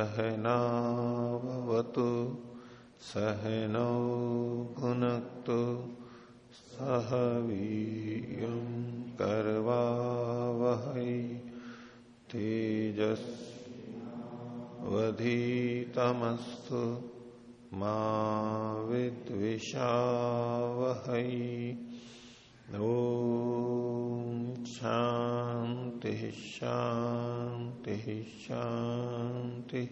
सहनावतु सहनौ भुनक्तु सह वीर्यं कर्वावहै तेजस्वधीतमस्तु मा विद्विषावहै। शांति शांति शांति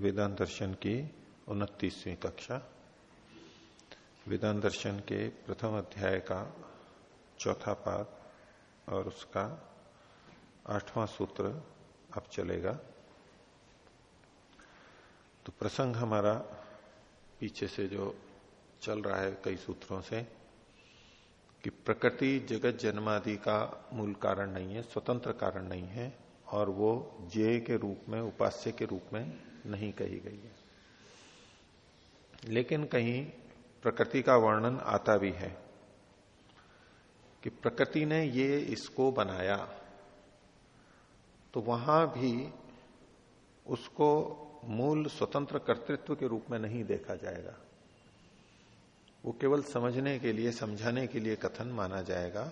वेदांत दर्शन की उनतीसवीं कक्षा। वेदांत दर्शन के प्रथम अध्याय का चौथा पाद और उसका आठवां सूत्र अब चलेगा। तो प्रसंग हमारा पीछे से जो चल रहा है कई सूत्रों से कि प्रकृति, जगत, जन्मादि का मूल कारण नहीं है, स्वतंत्र कारण नहीं है, और वो जे के रूप में, उपास्य के रूप में नहीं कही गई है। लेकिन कहीं प्रकृति का वर्णन आता भी है कि प्रकृति ने ये इसको बनाया तो वहाँ भी उसको मूल स्वतंत्र कर्तृत्व के रूप में नहीं देखा जाएगा। वो केवल समझने के लिए, समझाने के लिए कथन माना जाएगा।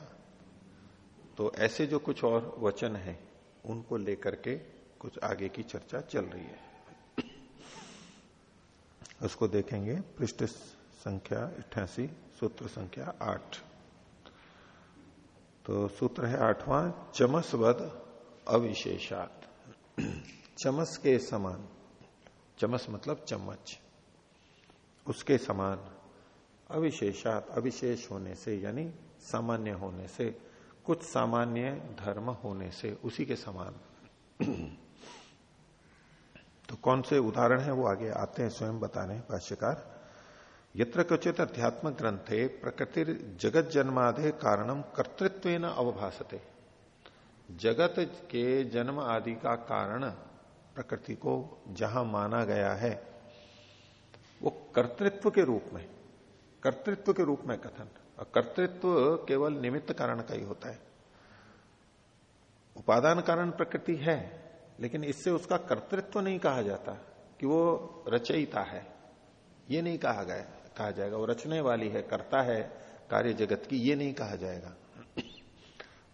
तो ऐसे जो कुछ और वचन है, उनको लेकर के कुछ आगे की चर्चा चल रही है। उसको देखेंगे, पृष्ठ संख्या अठासी, सूत्र संख्या आठ। तो सूत्र है आठवां, चमसवद अविशेषात। चमस के समान, चमस मतलब चम्मच, उसके समान अविशेषात, अविशेष होने से, यानी सामान्य होने से, कुछ सामान्य धर्म होने से, उसी के समान। तो कौन से उदाहरण है वो आगे आते हैं स्वयं बताने, भाष्यकार। यत्र क्वचित अध्यात्म ग्रंथे प्रकृति जगत जन्माधे कारणम कर्तृत्व न अवभाषते जगत के जन्म आदि का कारण प्रकृति को जहाँ माना गया है, वो कर्तृत्व के रूप में कर्तृत्व के रूप में कथन। और कर्तृत्व केवल निमित्त कारण का ही होता है। उपादान कारण प्रकृति है, लेकिन इससे उसका कर्तृत्व नहीं कहा जाता कि वो रचयिता है। ये नहीं कहा गया, कहा जाएगा, वो रचने वाली है, करता है, कार्य जगत की, ये नहीं कहा जाएगा।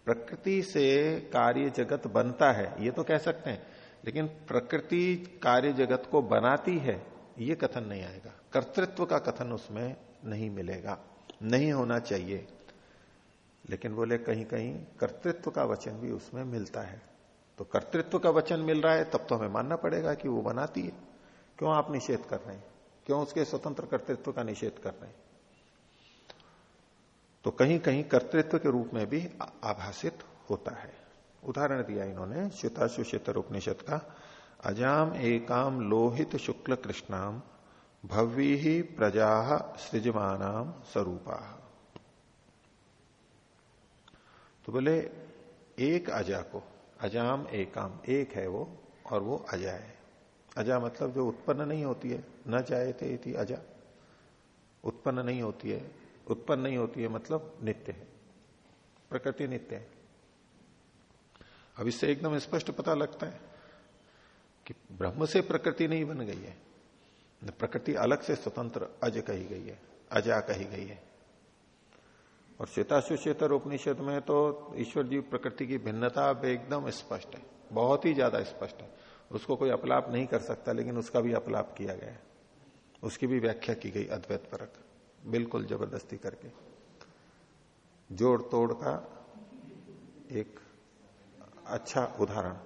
प्रकृति से कार्य जगत बनता है, ये तो कह सकते हैं, लेकिन प्रकृति कार्य जगत को बनाती है, ये कथन नहीं आएगा। कर्तृत्व का कथन उसमें नहीं मिलेगा। नहीं होना चाहिए। लेकिन बोले कहीं कहीं कर्तृत्व का वचन भी उसमें मिलता है। तो कर्तृत्व का वचन मिल रहा है, तब तो हमें मानना पड़ेगा कि वो बनाती है। क्यों आप निषेध कर रहे हैं? क्यों उसके स्वतंत्र कर्तृत्व का निषेध कर रहे हैं? तो कहीं कहीं कर्तृत्व के रूप में भी आभाषित होता है। उदाहरण दिया इन्होंने श्वेताशुषेतर उपनिषद का, अजाम एकाम लोहित शुक्ल कृष्णाम भव्य ही प्रजा सृजमान स्वरूपा। तो बोले, एक अजा को, अजाम एकाम, एक है वो, और वो अजा है। अजा मतलब जो उत्पन्न नहीं होती है, न जाए थे अजा। उत्पन्न नहीं होती है, उत्पन्न नहीं होती है मतलब नित्य है, प्रकृति नित्य है। अब इससे एकदम स्पष्ट पता लगता है कि ब्रह्म से प्रकृति नहीं बन गई है। प्रकृति अलग से स्वतंत्र अज कही गई है अजा कही गई है। और श्वेताशुचेतर उपनिषद में तो ईश्वर जीव प्रकृति की भिन्नता एकदम स्पष्ट है, बहुत ही ज़्यादा स्पष्ट है। उसको कोई अपलाप नहीं कर सकता, लेकिन उसका भी अपलाप किया गया उसकी भी व्याख्या की गई अद्वैत परक, बिल्कुल ज़बरदस्ती करके। जोड़ तोड़ का एक अच्छा उदाहरण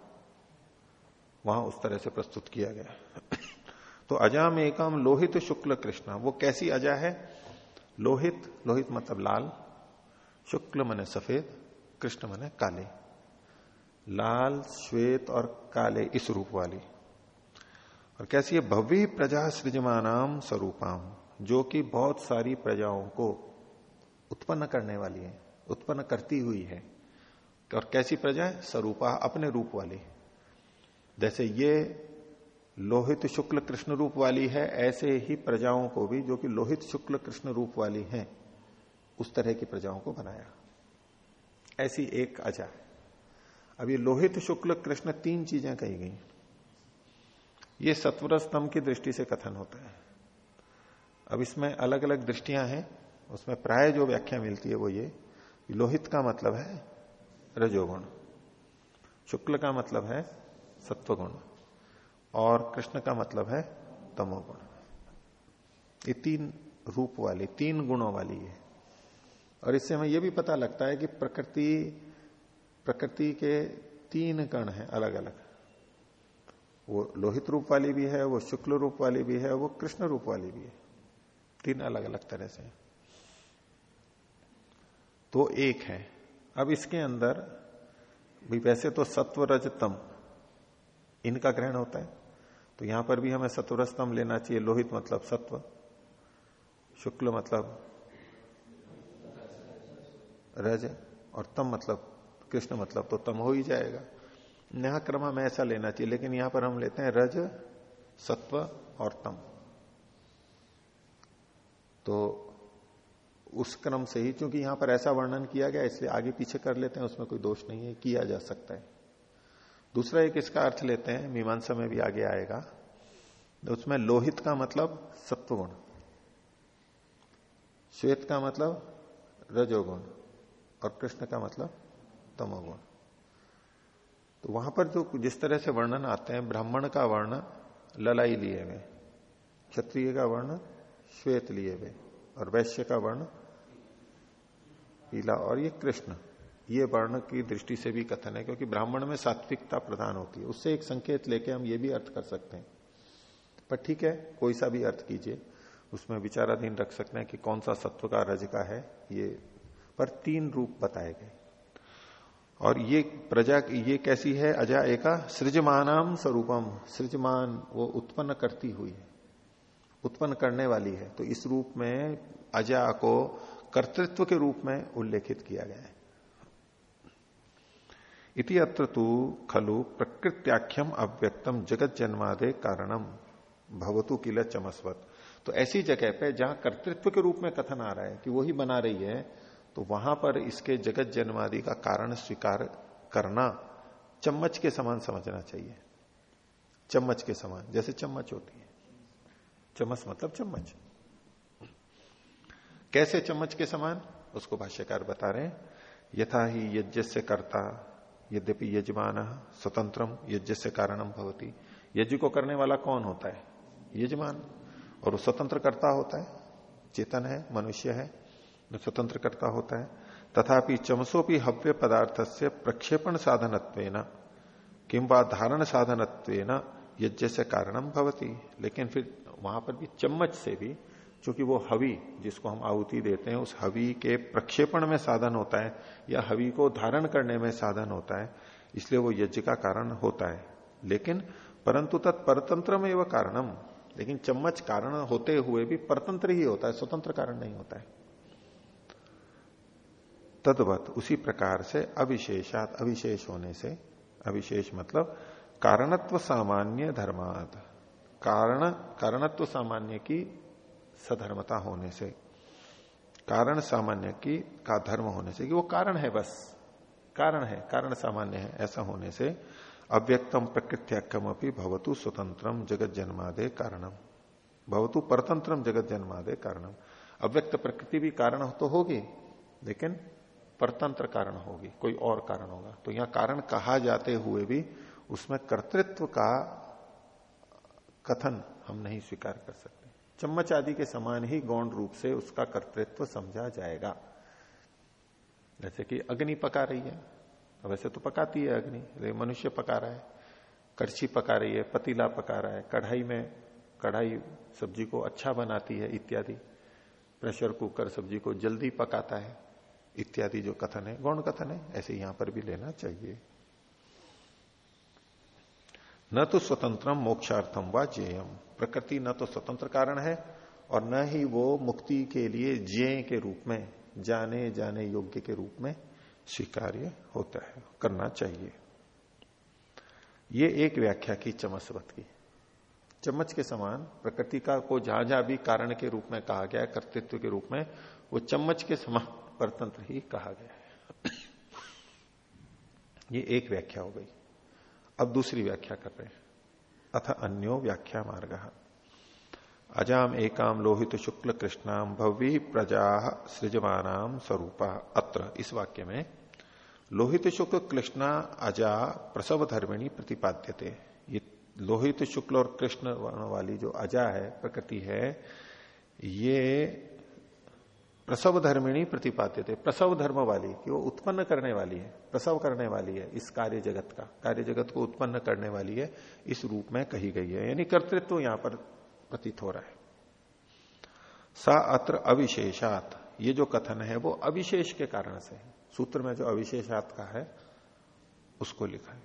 वहाँ उस तरह से प्रस्तुत किया गया। तो अजा में एकम लोहित शुक्ल कृष्ण। वो कैसी अजा है? लोहित लोहित मतलब लाल, शुक्ल मने सफ़ेद, कृष्ण मने काले। लाल, श्वेत और काले इस रूप वाली। और कैसी है? भव्य प्रजा सृजमानाम स्वरूपाम, जो कि बहुत सारी प्रजाओं को उत्पन्न करने वाली है, उत्पन्न करती हुई है। और कैसी प्रजा है? स्वरूपा, अपने रूप वाली। जैसे ये लोहित शुक्ल कृष्ण रूप वाली है, ऐसे ही प्रजाओं को भी, जो कि लोहित शुक्ल कृष्ण रूप वाली है, उस तरह की प्रजाओं को बनाया। ऐसी एक अजा अब ये लोहित शुक्ल कृष्ण तीन चीज़ें कही गई। ये सत्वर स्तंभ की दृष्टि से कथन होता है। अब इसमें अलग अलग दृष्टियाँ हैं, उसमें प्राय जो व्याख्या मिलती है वो ये लोहित का मतलब है रजोगुण। शुक्ल का मतलब है सत्वगुण। और कृष्ण का मतलब है तमोगुण। ये तीन रूप वाली, तीन गुणों वाली है और इससे हमें यह भी पता लगता है कि प्रकृति प्रकृति के तीन कण हैं अलग अलग वो लोहित रूप वाली भी है, वो शुक्ल रूप वाली भी है, वो कृष्ण रूप वाली भी है। तीन अलग अलग तरह से। तो एक है। अब इसके अंदर भी वैसे तो सत्व रजतम इनका ग्रहण होता है। तो यहाँ पर भी हमें सत्वरस्तम लेना चाहिए, लोहित मतलब सत्व, शुक्ल मतलब रज, और तम मतलब कृष्ण मतलब तो तम हो ही जाएगा। यहाँ क्रम हमें ऐसा लेना चाहिए, लेकिन यहाँ पर हम लेते हैं रज, सत्व और तम। तो उस क्रम से ही, क्योंकि यहाँ पर ऐसा वर्णन किया गया, इसलिए आगे पीछे कर लेते हैं, उसमें कोई दोष नहीं है, किया जा सकता है। दूसरा एक इसका अर्थ लेते हैं, मीमांसा में भी आगे आएगा। तो उसमें लोहित का मतलब सत्वगुण, श्वेत का मतलब रजोगुण, और कृष्ण का मतलब तमोगुण। तो वहाँ पर जो जिस तरह से वर्णन आते हैं, ब्राह्मण का वर्ण ललाई लिए हुए, क्षत्रिय का वर्ण श्वेत लिए हुए, और वैश्य का वर्ण पीला, और ये कृष्ण। ये वर्ण की दृष्टि से भी कथन है, क्योंकि ब्राह्मण में सात्विकता प्रधान होती है। उससे एक संकेत लेके हम ये भी अर्थ कर सकते हैं। पर ठीक है, कोई सा भी अर्थ कीजिए। उसमें विचाराधीन रख सकते हैं कि कौन सा सत्व का रज का है, ये पर तीन रूप बताए गए। और ये प्रजा, ये कैसी है? अजा एका सृजमानाम स्वरूपम। सृजमान वो उत्पन्न करती हुई है। उत्पन्न करने वाली है। तो इस रूप में अजा को कर्तृत्व के रूप में उल्लेखित किया गया है। इति अत्र तु खलु प्रकृत्याख्यम अव्यक्तम जगत जन्मादे कारणम। भवतु किल चमस्वत। तो ऐसी जगह पे जहाँ कर्तृत्व के रूप में कथन आ रहा है कि वही बना रही है तो वहाँ पर इसके जगत जन्मादि का कारण स्वीकार करना चम्मच के समान समझना चाहिए। चम्मच के समान, जैसे चम्मच होती है। चम्मच मतलब चम्मच। कैसे चम्मच के समान? उसको भाष्यकार बता रहे हैं। यथा ही यज्ञ से करता यद्यपि यजमान स्वतंत्रम यज्ञ से कारणम भवती। यज्ञ को करने वाला कौन होता है? यजमान। और वो स्वतंत्र करता होता है। चेतन है, मनुष्य है जो स्वतंत्र करता होता है। तथापि चमसोपी हव्य पदार्थ से प्रक्षेपण साधनत्व किंबा धारण साधनत्व यज्ञ से कारणम भवती। लेकिन फिर वहाँ पर भी चम्मच से भी क्योंकि वो हवि जिसको हम आहुति देते हैं, उस हवि के प्रक्षेपण में साधन होता है या हवि को धारण करने में साधन होता है, इसलिए वो यज्ञ का कारण होता है। लेकिन परंतु तत्परतंत्र में वह कारणम, लेकिन चम्मच कारण होते हुए भी परतंत्र ही होता है, स्वतंत्र कारण नहीं होता है। तदवत उसी प्रकार से अविशेषात, अविशेष होने से, अविशेष मतलब कारणत्व सामान्य धर्मात। कारण, कारणत्व सामान्य की सधर्मता होने से। कारण सामान्य की, का धर्म होने से, कि वो कारण है बस। कारण है, कारण सामान्य है, ऐसा होने से अव्यक्तम प्रकृत्याकम अपनी भवतु स्वतंत्रम जगत जन्मादे कारणम भवतु परतंत्रम जगत जन्मादे कारणम अव्यक्त प्रकृति भी कारण तो होगी, लेकिन परतंत्र कारण होगी, कोई और कारण होगा। तो यहाँ कारण कहा जाते हुए भी उसमें कर्तृत्व का कथन हम नहीं स्वीकार कर सकते। चम्मच आदि के समान ही गौण रूप से उसका कर्तृत्व समझा जाएगा। जैसे कि अग्नि पका रही है वैसे तो पकाती है अग्नि मनुष्य पका रहा है कड़छी पका रही है, पतीला पका रहा है, कढ़ाई में कढ़ाई सब्ज़ी को अच्छा बनाती है, इत्यादि। प्रेशर कुकर सब्ज़ी को जल्दी पकाता है, इत्यादि जो कथन है, गौण कथन है, ऐसे यहाँ पर भी लेना चाहिए। न तो स्वतंत्रम मोक्षार्थम व जेयम। प्रकृति न तो स्वतंत्र कारण है और न ही वो मुक्ति के लिए जे के रूप में, जाने जाने योग्य के रूप में स्वीकार्य होता है, करना चाहिए। ये एक व्याख्या की चमस्वत की। चम्मच के समान प्रकृति का को जहाँ जहाँ भी कारण के रूप में कहा गया कर्तृत्व के रूप में, वो चम्मच के समान परतंत्र ही कहा गया है। ये एक व्याख्या हो गई। अब दूसरी व्याख्या कर रहे हैं। अथ अन्यो व्याख्या मार्ग। अजाम एकाम लोहित शुक्ल कृष्णाम भव्य प्रजा सृजमान स्वरूपा। अत्र, इस वाक्य में लोहित शुक्ल कृष्णा अजा प्रसव धर्मिणी प्रतिपाद्यते। ये लोहित शुक्ल और कृष्ण वाली जो अजा है, प्रकृति है, ये प्रसव धर्मिणी प्रतिपाद्य थे प्रसव धर्म वाली कि वो उत्पन्न करने वाली है, प्रसव करने वाली है इस कार्य जगत का। कार्य जगत को उत्पन्न करने वाली है, इस रूप में कही गई है। यानी कर्तृत्व तो यहाँ पर प्रतीत हो रहा है। सा अत्र अविशेषात। ये जो कथन है, वो अविशेष के कारण से है। सूत्र में जो अविशेषात का है, उसको लिखा है।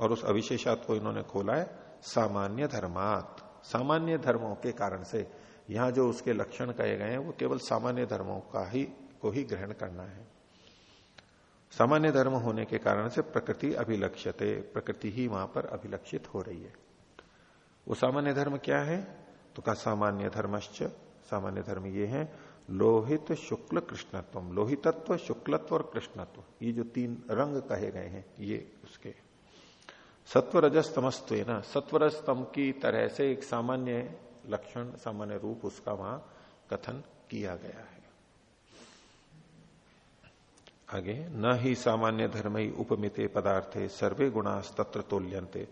और उस अविशेषात को इन्होंने खोला है, सामान्य धर्मात। सामान्य धर्मों के कारण से यहाँ जो उसके लक्षण कहे गए हैं, वो केवल सामान्य धर्मों का ही, को ही ग्रहण करना है। सामान्य धर्म होने के कारण से प्रकृति अभिलक्षते प्रकृति ही वहाँ पर अभिलक्षित हो रही है। वो सामान्य धर्म क्या है? तो का सामान्य धर्मश्च, सामान्य धर्म ये है, लोहित शुक्ल कृष्णत्व लोहितत्व, शुक्लत्व और कृष्णत्व। ये जो तीन रंग कहे गए हैं, ये उसके। सत्वरजस तमस्व ना सत्वरज तम की तरह से एक सामान्य लक्षण सामान्य रूप उसका वहाँ कथन किया गया है। आगे, न ही सामान्य धर्म ही उपमिते पदार्थे सर्वे गुणा तत्र तोल्यंते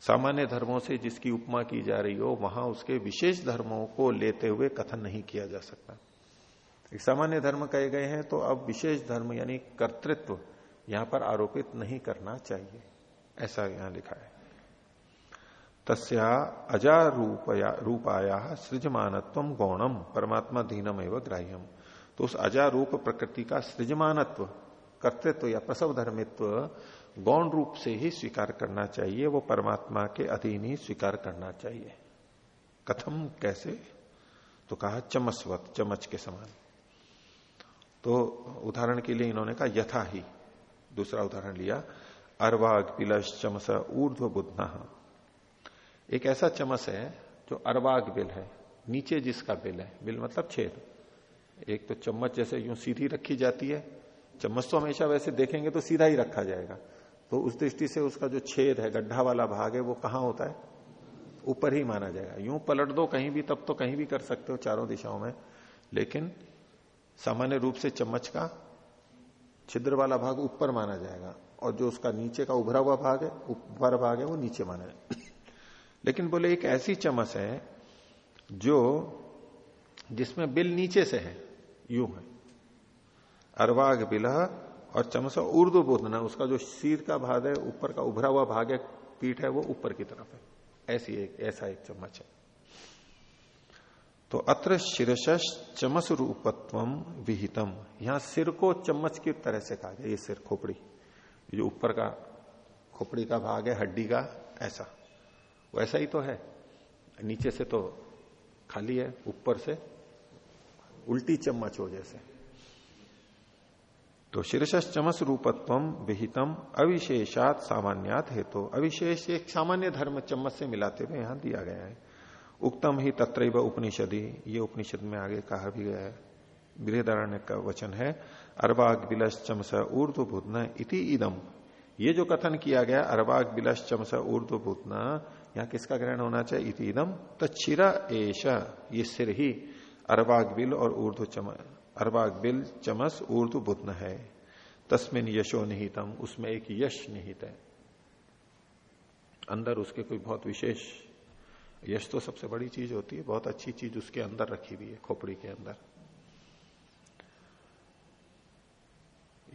सामान्य धर्मों से जिसकी उपमा की जा रही हो, वहाँ उसके विशेष धर्मों को लेते हुए कथन नहीं किया जा सकता। एक सामान्य धर्म कहे गए हैं तो अब विशेष धर्म यानी कर्तृत्व यहाँ पर आरोपित नहीं करना चाहिए। ऐसा यहाँ लिखा है। तस्या अजा रूपया सृजमानत्व गौणम परमात्मा धीनम एवं ग्राह्यम। तो उस अजा रूप प्रकृति का सृजमानत्व, कर्तृत्व या प्रसव धर्मित्व गौण रूप से ही स्वीकार करना चाहिए, वो परमात्मा के अधीन ही स्वीकार करना चाहिए। कथम कैसे? तो कहा, चमस्वत, चमच के समान। तो उदाहरण के लिए इन्होंने कहा, यथा ही। दूसरा उदाहरण लिया, अर्वाग पिलश चमस ऊर्ध्व बुद्धना एक ऐसा चमस है जो अरबाग बिल है, नीचे जिसका बिल है। बिल मतलब छेद। एक तो चम्मच जैसे यूँ सीधी रखी जाती है। चम्मच तो हमेशा वैसे देखेंगे तो सीधा ही रखा जाएगा। तो उस दृष्टि से उसका जो छेद है, गड्ढा वाला भाग है, वो कहाँ होता है? ऊपर ही माना जाएगा। यूँ पलट दो कहीं भी, तब तो कहीं भी कर सकते हो चारों दिशाओं में। लेकिन सामान्य रूप से चम्मच का छिद्र वाला भाग ऊपर माना जाएगा। और जो उसका नीचे का उभरा हुआ भाग है, ऊपर भाग है, वो नीचे माना जाएगा। लेकिन बोले, एक ऐसी चमच है जो जिसमें बिल नीचे से है, यू है। अरवाग बिलह और चमस उर्दू बोधना उसका जो सिर का भाग है, ऊपर का उभरा हुआ भाग है, पीठ है, वो ऊपर की तरफ़ है। ऐसी एक, ऐसा एक चम्मच है। तो अत्र शीर्ष चमस रूपत्व विहितम। यहाँ सिर को चम्मच की तरह से कहा गया, ये सिर खोपड़ी। जो ऊपर का खोपड़ी का भाग है, हड्डी का, ऐसा। वैसा ही तो है। नीचे से तो खाली है, ऊपर से उल्टी चम्मच हो जैसे। तो शीर्ष चमस रूपत्व विहितम अविशेषात सामान्यात है तो अविशेष एक सामान्य धर्म चम्मच से मिलाते हुए यहाँ दिया गया है। उक्तम ही तत्र उपनिषदि, ये उपनिषद में आगे कहा भी गया है। गृहदारण्य का वचन है अर्वाग बिलस चमस ऊर्ध भूतना इति इदम। ये जो कथन किया गया अर्वाग बिलस चमस ऊर्ध भूतना यहाँ किसका ग्रहण होना चाहिए? इतिदम तच्छिरा एश ये सिर ही अरबाग बिल और ऊर्ध्व चम अरबाग बिल चमस ऊर्ध्व बुद्ध है। तस्मिन यशो निहितम, उसमें एक यश निहित है। अंदर उसके कोई बहुत विशेष, यश तो सबसे बड़ी चीज़ होती है, बहुत अच्छी चीज़ उसके अंदर रखी हुई है, खोपड़ी के अंदर।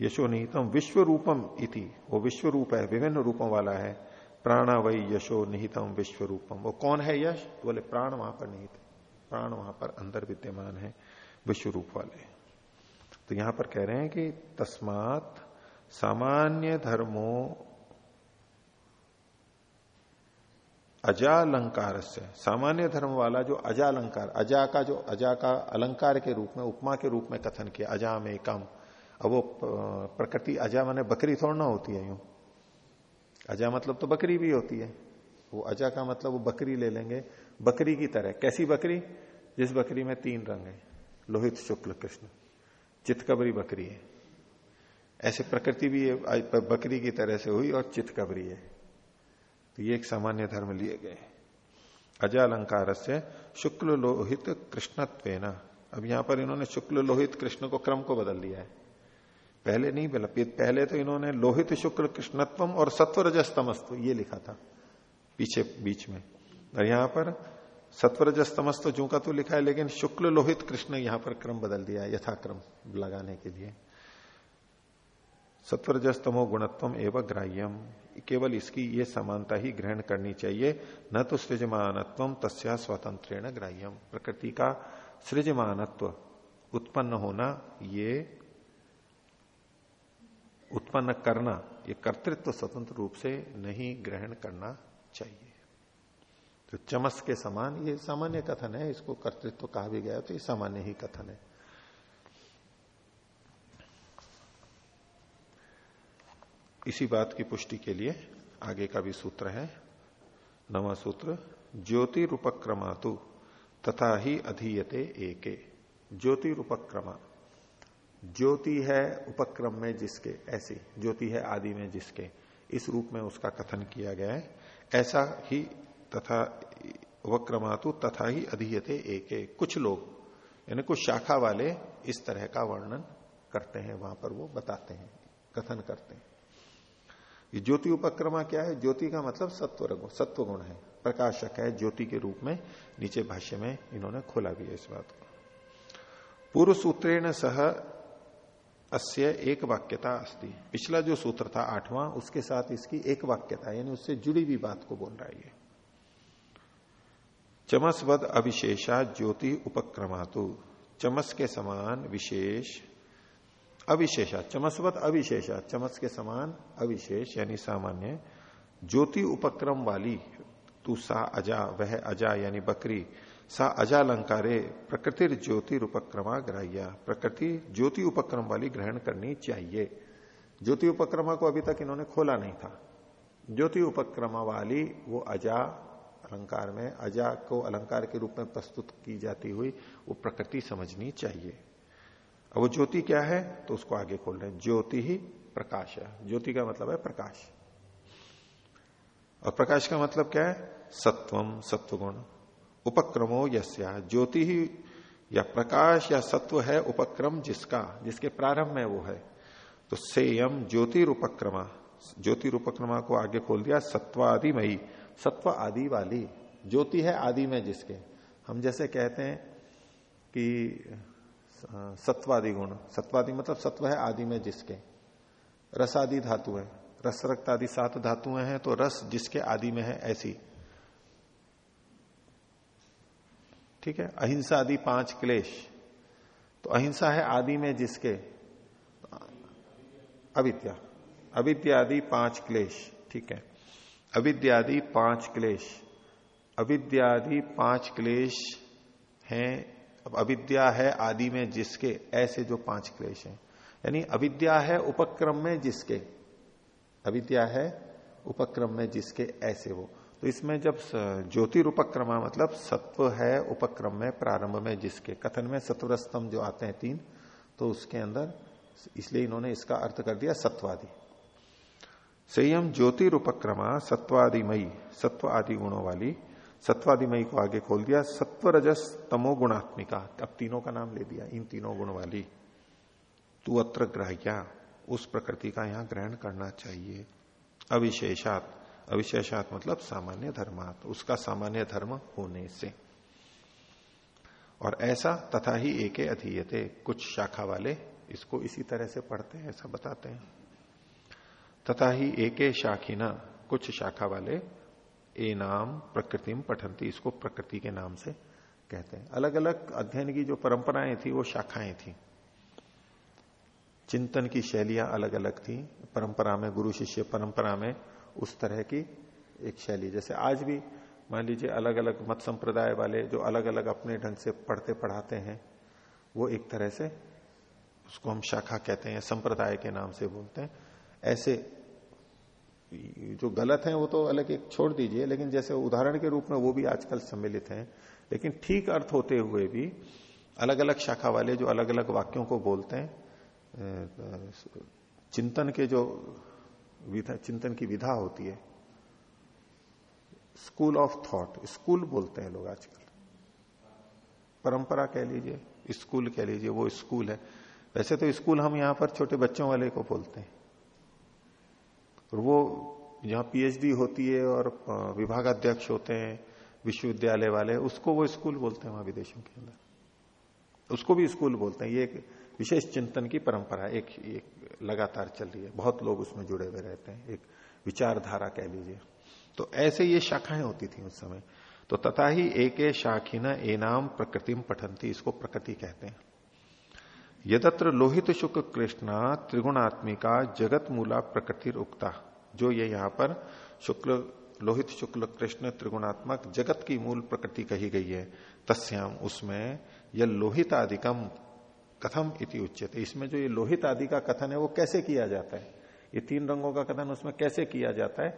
यशो निहितम, विश्व रूपम इति, वो विश्व रूप है, विभिन्न रूपों वाला है। प्राण वही यशो निहितम विश्व रूपम वो कौन है यश? बोले, प्राण वहाँ पर निहित प्राण वहाँ पर अंदर विद्यमान है विश्व रूप वाले। तो यहाँ पर कह रहे हैं कि तस्मात सामान्य धर्मो अजालंकार से सामान्य धर्म वाला जो अजालंकार, अजा का जो, अजा का अलंकार के रूप में, उपमा के रूप में कथन किया अजा में कम अब वो प्रकृति अजा माने बकरी थोड़ा ना होती है यूँ। अजा मतलब तो बकरी भी होती है। वो अजा का मतलब वो बकरी ले लेंगे। बकरी की तरह। कैसी बकरी? जिस बकरी में तीन रंग है। लोहित शुक्ल कृष्ण। चितकबरी बकरी है। ऐसे प्रकृति भी बकरी की तरह से हुई और चितकबरी है। तो ये एक सामान्य धर्म लिए गए अजालंकार से शुक्ल लोहित कृष्णत्व अब यहाँ पर इन्होंने शुक्ल लोहित कृष्ण को क्रम को बदल दिया है। पहले नहीं बोला, पहले तो इन्होंने लोहित शुक्र कृष्णत्वम और सत्वरजस्तमस्तु, ये लिखा था, पीछे, बीच में। और यहाँ पर सत्वरजस्तमस्त जो का तो लिखा है, लेकिन शुक्ल लोहित कृष्ण यहाँ पर क्रम बदल दिया है, यथाक्रम लगाने के लिए। सत्वरजस्तमो गुणत्वम एवं ग्राह्यम, केवल इसकी ये समानता ही ग्रहण करनी चाहिए, न तो सृजमानत्व तस्या स्वतंत्र ग्राह्यम। प्रकृति का सृजमानत्व उत्पन्न होना, ये उत्पन्न करना, ये कर्तृत्व स्वतंत्र रूप से नहीं ग्रहण करना चाहिए। तो चमस के समान, ये सामान्य कथन है, इसको कर्तृत्व कहा भी गया तो ये सामान्य ही कथन है। इसी बात की पुष्टि के लिए आगे का भी सूत्र है, नवा सूत्र, ज्योतिरुपक्रमातु, तथा ही अधीयते एके। ज्योतिरुपक्रमा ज्योति है उपक्रम में जिसके, ऐसी, ज्योति है आदि में जिसके। इस रूप में उसका कथन किया गया है। ऐसा ही तथा वक्रमातु तथा ही अधियते एक। कुछ लोग, यानी कुछ शाखा वाले इस तरह का वर्णन करते हैं, वहाँ पर वो बताते हैं, कथन करते हैं। ये ज्योति उपक्रमा क्या है? ज्योति का मतलब सत्व सत्व गुण है। प्रकाशक है ज्योति के रूप में, नीचे भाष्य में इन्होंने खोला भी है इस बात को। पूर्व सूत्रेण सह अस्य एक वाक्यता अस्ति। पिछला जो सूत्र था, आठवां, उसके साथ इसकी एक वाक्यता यानी उससे जुड़ी हुई बात को बोल रहा है चमसवद अविशेषा ज्योति उपक्रमातु। चमस के समान विशेष अविशेषा। चमसवत अविशेषा। चमस के समान अविशेष, यानी सामान्य। ज्योति उपक्रम वाली, तू सा अजा, वह अजा, यानी बकरी सा अजालंकारे प्रकृति ज्योति उपक्रमा ग्राह्य। प्रकृति ज्योति उपक्रम वाली ग्रहण करनी चाहिए। ज्योति उपक्रमा को अभी तक इन्होंने खोला नहीं था। ज्योति उपक्रमा वाली वो अजा अलंकार में, अजा को अलंकार के रूप में प्रस्तुत की जाती हुई वो प्रकृति समझनी चाहिए। अब वो ज्योति क्या है? तो उसको आगे खोल रहे ज्योति ही प्रकाश है। ज्योति का मतलब है प्रकाश। और प्रकाश का मतलब क्या है? सत्वम, सत्वगुण। उपक्रमो यस्या। ज्योति ही या प्रकाश या सत्व है उपक्रम जिसका, जिसके प्रारंभ में वो है। तो सेयम ज्योतिरुपक्रमा ज्योतिरुपक्रमा को आगे खोल दिया, सत्वादिमयी, सत्व आदि वाली। ज्योति है आदि में जिसके। हम जैसे कहते हैं कि, सत्वादि गुण। सत्वादि मतलब सत्व है आदि में जिसके। रस आदि धातु है। रस रक्त आदि सात धातुएँ हैं तो रस जिसके आदि में है, ऐसी। ठीक है? अहिंसा आदि पाँच क्लेश। तो अहिंसा है आदि में जिसके? अविद्या। अविद्यादि पाँच क्लेश, ठीक है? अविद्यादि पाँच क्लेश। अविद्यादि पाँच क्लेश हैं। अब अविद्या है आदि में जिसके? ऐसे जो पाँच क्लेश हैं। यानी अविद्या है उपक्रम में जिसके? अविद्या है उपक्रम में जिसके? ऐसे वो। तो इसमें जब ज्योतिर उपक्रमा मतलब सत्व है उपक्रम में, प्रारंभ में जिसके कथन में सत्वरस्तम जो आते हैं तीन तो उसके अंदर इसलिए इन्होंने इसका अर्थ कर दिया सत्वादि। संयम ज्योतिर उपक्रमा सत्वादिमयी सत्व आदि गुणों वाली, सत्वादिमयी को आगे खोल दिया सत्व रजस तमो गुणात्मिका, अब तीनों का नाम ले दिया, इन तीनों गुण वाली। तू अत्र ग्राह्या, उस प्रकृति का यहाँ ग्रहण करना चाहिए। अविशेषात अविशेषात मतलब सामान्य धर्मात, उसका सामान्य धर्म होने से। और ऐसा तथा ही एके अधीयते, कुछ शाखा वाले इसको इसी तरह से पढ़ते हैं, ऐसा बताते हैं। तथा ही एके शाखिना, कुछ शाखा वाले ए नाम प्रकृतिम पठंती इसको प्रकृति के नाम से कहते हैं। अलग अलग अध्ययन की जो परंपराएँ थी, वो शाखाएँ थी। चिंतन की शैलियाँ अलग अलग थी। परंपरा में, गुरु शिष्य परंपरा में उस तरह की एक शैली। जैसे आज भी मान लीजिए अलग अलग मत संप्रदाय वाले जो अलग अलग अपने ढंग से पढ़ते पढ़ाते हैं, वो एक तरह से उसको हम शाखा कहते हैं, संप्रदाय के नाम से बोलते हैं। ऐसे जो गलत है वो तो अलग एक छोड़ दीजिए, लेकिन जैसे उदाहरण के रूप में वो भी आजकल सम्मिलित हैं। लेकिन ठीक अर्थ होते हुए भी अलग अलग शाखा वाले जो अलग अलग वाक्यों को बोलते हैं चिंतन के जो विधा चिंतन की विधा होती है। स्कूल ऑफ़ थॉट स्कूल बोलते हैं लोग आजकल। परंपरा कह लीजिए स्कूल कह लीजिए वो स्कूल है। वैसे तो स्कूल हम यहाँ पर छोटे बच्चों वाले को बोलते हैं। और वो जहाँ पीएचडी होती है और विभागाध्यक्ष होते हैं विश्वविद्यालय वाले उसको वो स्कूल बोलते हैं वहाँ विदेशों के अंदर। उसको भी स्कूल बोलते हैं। ये एक विशेष चिंतन की परंपरा एक, एक लगातार चल रही है। बहुत लोग उसमें जुड़े हुए रहते हैं। एक विचारधारा कह लीजिए। तो ऐसे ये शाखाएँ होती थी उस समय। तो तथा ही एक शाखी न एनाम प्रकृतिम पठंती इसको प्रकृति कहते हैं। यदत्र लोहित शुक्र कृष्णा त्रिगुणात्मिका जगत मूला प्रकृति उक्ता, जो ये यहाँ पर शुक्ल, लोहित शुक्ल कृष्ण त्रिगुणात्मक जगत की मूल प्रकृति कही गई है। तस्याम उसमें यह लोहित आदिकम कथम इति उच्चते इसमें जो ये लोहित आदि का कथन है, वो कैसे किया जाता है? ये तीन रंगों का कथन उसमें कैसे किया जाता है?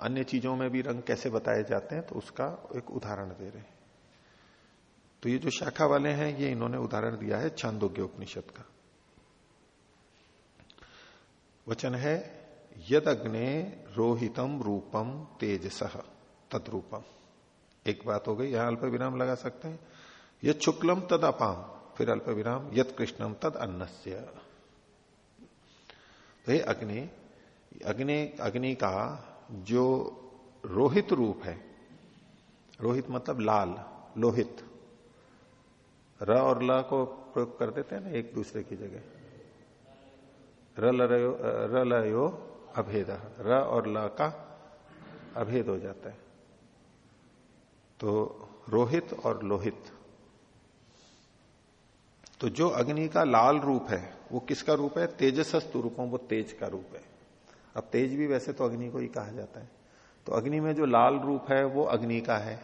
अन्य चीज़ों में भी रंग कैसे बताए जाते हैं तो उसका एक उदाहरण दे रहे तो ये जो शाखा वाले हैं, ये इन्होंने उदाहरण दिया है छांदोग्य उपनिषद का। वचन है यद अग्ने रोहितम रूपम तेजस, तदरूपम। एक बात हो गई, यहाँ अल्प विराम लगा सकते हैं। यद शुक्लम तद अपाम। फिर अल्प विराम यद कृष्णम तद अन्नस्य। तो अग्नि अग्नि अग्नि का जो रोहित रूप है, रोहित मतलब लाल, लोहित। र और ल को प्रयोग कर देते हैं ना एक दूसरे की जगह। र लयो अभेद, र और ल का अभेद हो जाता है। तो रोहित और लोहित। तो जो अग्नि का लाल रूप है, वो किसका रूप है? तेजसस्तु रूपों, वो तेज का रूप है। अब तेज भी वैसे तो अग्नि को ही कहा जाता है। तो अग्नि में जो लाल रूप है, वो अग्नि का है।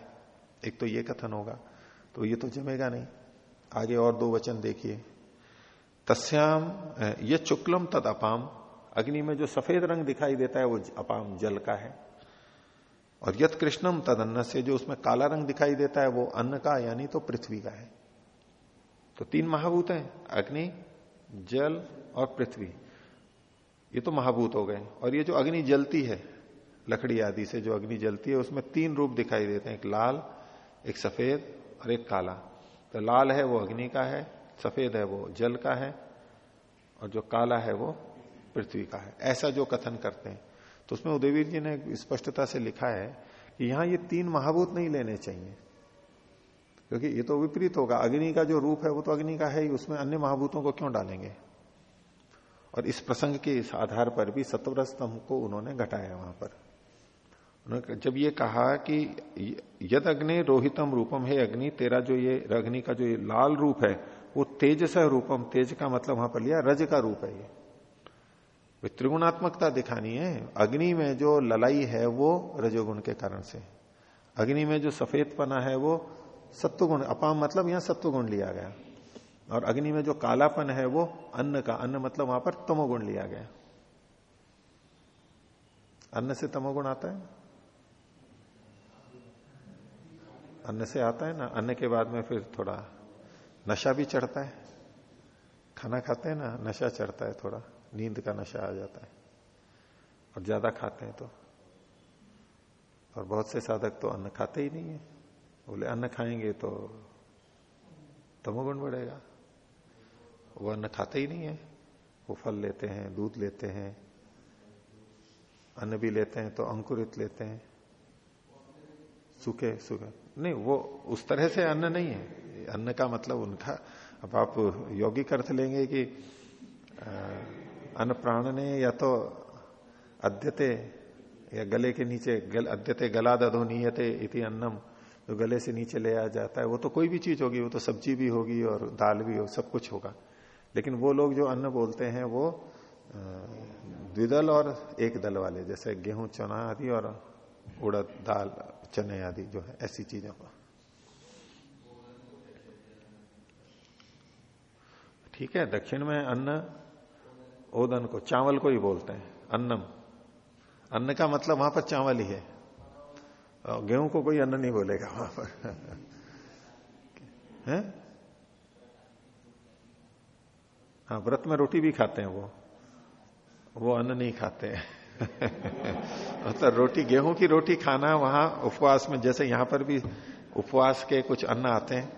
एक तो ये कथन होगा तो ये तो जमेगा नहीं। आगे और दो वचन देखिए। तस्याम ये चुक्लम तद अपाम। अग्नि में जो सफ़ेद रंग दिखाई देता है, वो अपाम, जल का है। और यत कृष्णम तद अन्न से जो उसमें काला रंग दिखाई देता है, वो अन्न का, यानी तो पृथ्वी का है। तो तीन महाभूत हैं, अग्नि, जल और पृथ्वी। ये तो महाभूत हो गए। और ये जो अग्नि जलती है, लकड़ी आदि से जो अग्नि जलती है, उसमें तीन रूप दिखाई देते हैं, एक लाल, एक सफ़ेद और एक काला। तो लाल है वो अग्नि का है, सफ़ेद है वो जल का है, और जो काला है वो पृथ्वी का है। ऐसा जो कथन करते हैं। तो उसमें उदयवीर जी ने स्पष्टता से लिखा है कि यहाँ ये तीन महाभूत नहीं लेने चाहिए। क्योंकि ये तो विपरीत होगा। अग्नि का जो रूप है, वो तो अग्नि का है ही, उसमें अन्य महाभूतों को क्यों डालेंगे? और इस प्रसंग के इस आधार पर भी सत्वर स्तंभ को उन्होंने घटाया वहाँ पर। उन्होंने जब ये कहा कि यद अग्नि रोहितम रूपम, है अग्नि, तेरा जो ये अग्नि का जो ये लाल रूप है, वो तेज स रूपम, तेज का मतलब वहाँ पर लिया, रज का रूप है ये। त्रिगुणात्मकता दिखानी है। अग्नि में जो ललाई है, वो रजोगुण के कारण से। अग्नि में जो सफ़ेद पना है, वो सत्वगुण, अपाम मतलब यहाँ सत्वगुण लिया गया। और अग्नि में जो कालापन है वो अन्न का, अन्न मतलब वहाँ पर तमोगुण लिया गया। अन्न से तमोगुण आता है? अन्न से आता है ना? अन्न के बाद में फिर थोड़ा नशा भी चढ़ता है। खाना खाते हैं ना? नशा चढ़ता है थोड़ा। नींद का नशा आ जाता है। और ज़्यादा खाते हैं तो। और बहुत से साधक तो अन्न खाते ही नहीं है। बोले अन्न खाएँगे तो तमोगुण बढ़ेगा। वो अन्न खाते ही नहीं है। वो फल लेते हैं दूध लेते हैं अन्न भी लेते हैं तो अंकुरित लेते हैं। सूखे सूखे। नहीं वो उस तरह से अन्न नहीं है। अन्न का मतलब उनका अब आप यौगिक अर्थ लेंगे कि अन्न प्राण ने या तो अद्यते या गले के नीचे गल, अद्यते गला दधो नियते इति अन्नम। जो गले से नीचे ले आ जाता है। वो तो कोई भी चीज़ होगी, वो तो सब्ज़ी भी होगी और दाल भी हो, सब कुछ होगा। लेकिन वो लोग जो अन्न बोलते हैं, वो द्विदल और एक दल वाले, जैसे गेहूँ, चना आदि और उड़द, दाल, चने आदि जो है, ऐसी चीज़ों का। ठीक है, दक्षिण में अन्न, ओदन को, चावल को ही बोलते हैं, अन्नम। अन्न का मतलब वहाँ पर चावल ही है। गेहूँ को कोई अन्न नहीं बोलेगा वहाँ पर। है? हाँ व्रत में रोटी भी खाते हैं वो। वो अन्न नहीं खाते। हैं मतलब रोटी, गेहूँ की रोटी खाना वहाँ उपवास में, जैसे यहाँ पर भी उपवास के कुछ अन्न आते हैं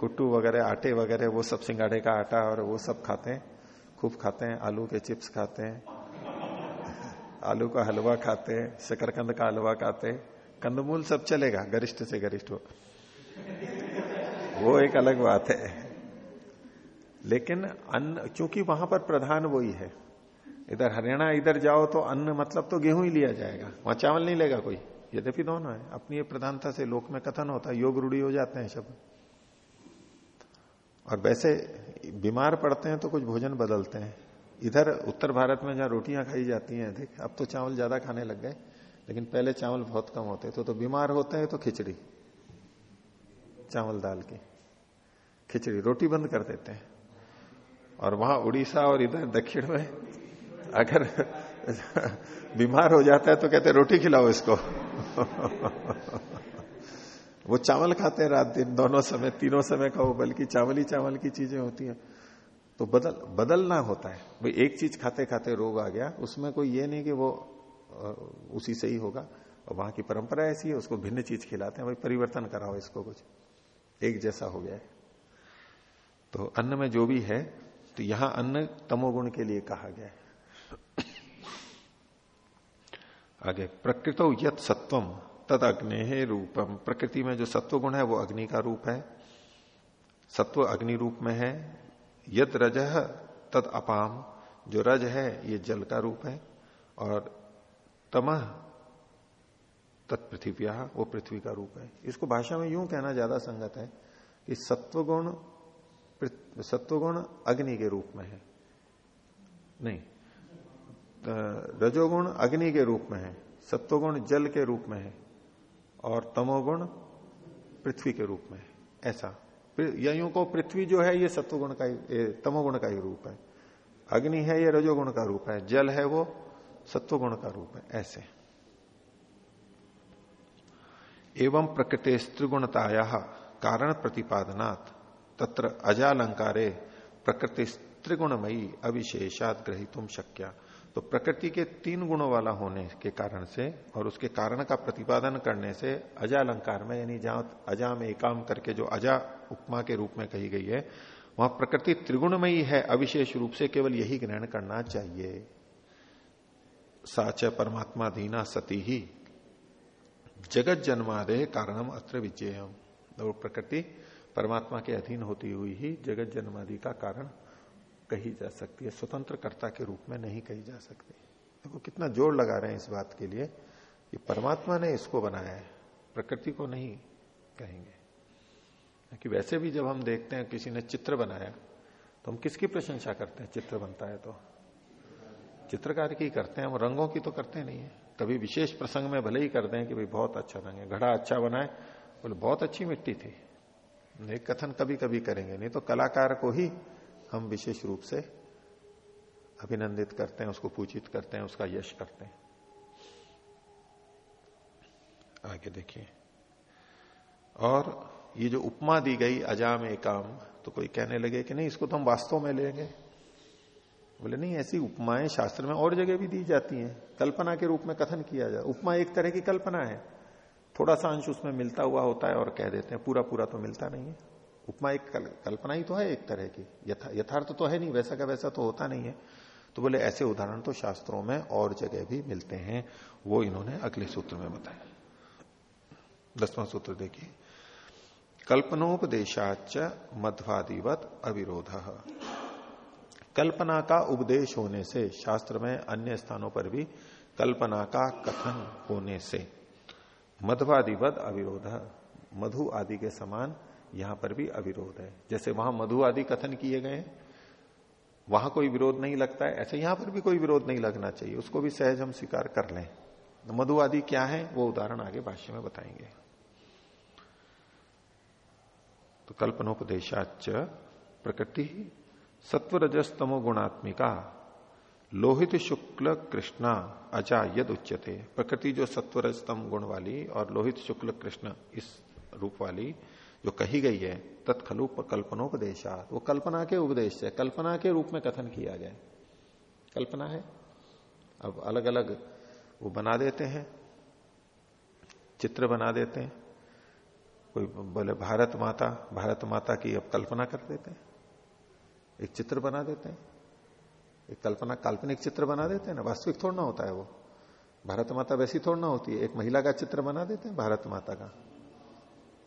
कुट्टू वगैरह, आटे वगैरह, वो सब सिंगाड़े का आटा और वो सब खाते हैं, खूब खाते हैं, आलू के चिप्स खाते हैं आलू का हलवा खाते हैं, शकरकंद का हलवा खाते हैं, कंदमूल सब चलेगा, गरिष्ठ से गरिष्ठ हो। वो एक अलग बात है। लेकिन अन्न, चूँकि वहाँ पर प्रधान वही है, इधर हरियाणा, इधर जाओ तो अन्न मतलब तो गेहूँ ही लिया जाएगा, वहाँ चावल नहीं लेगा कोई। यद्यपि दोनों है, अपनी प्रधानता से लोक में कथन होता है, योग रूढ़ी हो जाते हैं शब्द और वैसे बीमार पड़ते हैं तो कुछ भोजन बदलते हैं। इधर उत्तर भारत में जहाँ रोटियाँ खाई जाती हैं अधिक अब तो चावल ज़्यादा खाने लग गए लेकिन पहले चावल बहुत कम होते तो, तो बीमार होते हैं तो खिचड़ी चावल दाल की खिचड़ी रोटी बंद कर देते हैं। और वहाँ उड़ीसा और इधर दक्षिण में अगर बीमार हो जाता है तो कहते रोटी खिलाओ इसको। वो चावल खाते हैं रात दिन दोनों समय तीनों समय वो बल्कि चावल ही चावल की चीज़ें होती हैं। तो बदल, बदलना होता है। भाई, एक चीज़ खाते खाते रोग आ गया, उसमें कोई ये नहीं कि वो उसी से ही होगा। और वहाँ की परंपरा ऐसी है, उसको भिन्न चीज़ खिलाते हैं, भाई, परिवर्तन कराओ इसको कुछ। एक जैसा हो गया है। तो अन्न में जो भी है तो यहाँ अन्न तमोगुण के लिए कहा गया है। आगे, प्रकृतो यत सत्वम तद अग्नि रूपम प्रकृति में जो सत्व गुण है, वो अग्नि का रूप है। सत्व अग्नि रूप में है यद रज तद अपाम। जो रज है, ये जल का रूप है। और तमह तत्पृथिव्या वो पृथ्वी का रूप है। इसको भाषा में यूँ कहना ज़्यादा संगत है कि सत्वगुण सत्वगुण अग्नि के रूप में है। नहीं रजोगुण अग्नि के रूप में है, सत्वगुण जल के रूप में है, और तमोगुण पृथ्वी के रूप में है। ऐसा। यूँ को पृथ्वी जो है, ये सत्वगुण का ही तमोगुण का ही रूप है। अग्नि है, ये रजोगुण का रूप है। जल है, वो सत्वगुण का रूप है। ऐसे। एवं प्रकृति त्रिगुणताया कारण प्रतिपादनात्। तत्र अजालंकारे प्रकृति त्रिगुणमयी अविशेषात ग्रहितुम शक्या। तो प्रकृति के तीन गुणों वाला होने के कारण से और उसके कारण का प्रतिपादन करने से अजा अलंकार में, यानी जहाँ अजा में एकाम करके जो अजा उपमा के रूप में कही गई है, वहाँ प्रकृति त्रिगुणमयी है, अविशेष रूप से केवल यही ग्रहण करना चाहिए। साच परमात्मा दीना सती ही जगत जन्मादे कारणम अत्र विजयम। तो प्रकृति परमात्मा के अधीन होती हुई ही जगत जन्मादि का कारण कही जा सकती है, स्वतंत्र कर्ता के रूप में नहीं कही जा सकती। देखो, कितना ज़ोर लगा रहे हैं इस बात के लिए कि परमात्मा ने इसको बनाया है, प्रकृति को नहीं कहेंगे। कि वैसे भी जब हम देखते हैं किसी ने चित्र बनाया तो हम किसकी प्रशंसा करते हैं? चित्र बनता है तो। चित्रकार की करते हैं, हम रंगों की तो करते नहीं है। कभी विशेष प्रसंग में भले ही कर दें कि भाई बहुत अच्छा रंग है, घड़ा अच्छा बनाए बोले, बहुत अच्छी मिट्टी थी। एक कथन कभी कभी करेंगे, नहीं तो कलाकार को ही हम विशेष रूप से अभिनंदित करते हैं, उसको पूजित करते हैं, उसका यश करते हैं। आगे देखिए। और ये जो उपमा दी गई, अजाम एकाम तो कोई कहने लगे कि नहीं, इसको तो हम वास्तव में लेंगे। बोले, नहीं, ऐसी उपमाएँ शास्त्र में और जगह भी दी जाती हैं। कल्पना के रूप में कथन किया जाए उपमा एक तरह की कल्पना है। थोड़ा सा अंश उसमें मिलता हुआ होता है और कह देते हैं पूरा पूरा तो मिलता नहीं है। उपमा एक कल्पना ही तो है एक तरह की। यथा, यथार्थ तो है नहीं, वैसा का वैसा तो होता नहीं है। तो बोले, ऐसे उदाहरण तो शास्त्रों में और जगह भी मिलते हैं, वो इन्होंने अगले सूत्र में बताया। दसवां सूत्र देखिए। कल्पनोपदेशाच मध्वादिवत अविरोध। कल्पना का उपदेश होने से, शास्त्र में अन्य स्थानों पर भी कल्पना का कथन होने से, मध्वादिवत अविरोध। मधु आदि के समान यहाँ पर भी अविरोध है। जैसे वहाँ मधु आदि कथन किए गए वहाँ कोई विरोध नहीं लगता है। ऐसे यहाँ पर भी कोई विरोध नहीं लगना चाहिए, उसको भी सहज हम स्वीकार कर लें। तो मधु आदि क्या है, वो उदाहरण आगे भाष्य में बताएँगे। तो कल्पनोपदेशाच प्रकृति सत्वरजस्तमो गुणात्मिका, लोहित शुक्ल कृष्णा अजा यद उच्चते प्रकृति जो सत्वरजतम गुण वाली और लोहित शुक्ल कृष्ण इस रूप वाली जो कही गई है तत्खलु कल्पनोपदेशा वो कल्पना के उपदेश से, कल्पना के रूप में कथन किया गया कल्पना है। अब अलग अलग वो बना देते हैं, चित्र बना देते हैं। कोई बोले, भारत माता भारत माता की अब कल्पना कर देते हैं। एक चित्र बना देते हैं। एक कल्पना, काल्पनिक चित्र बना देते हैं ना। वास्तविक थोड़ा ना होता है वो। भारत माता वैसी थोड़ा ना होती है। एक महिला का चित्र बना देते हैं, भारत माता का।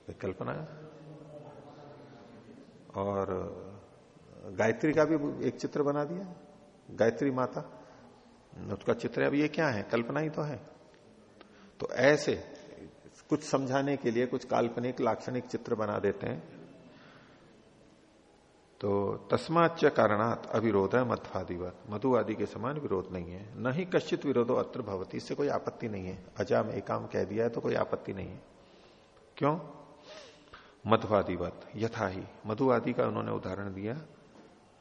एक कल्पना और गायत्री का भी एक चित्र बना दिया। गायत्री माता, उसका चित्र अब ये क्या है? कल्पना ही तो है। तो ऐसे कुछ समझाने के लिए कुछ काल्पनिक, लाक्षणिक चित्र बना देते हैं। तो तस्माच कारणात अविरोध है मध्वादिवत। मधु आदि के समान विरोध नहीं है। न ही कश्चित विरोधो अत्र भवती। इससे कोई आपत्ति नहीं है। अजाम एकाम कह दिया है तो कोई आपत्ति नहीं है। क्यों? मध्वादिवत, यथा ही। मधु आदि का उन्होंने उदाहरण दिया,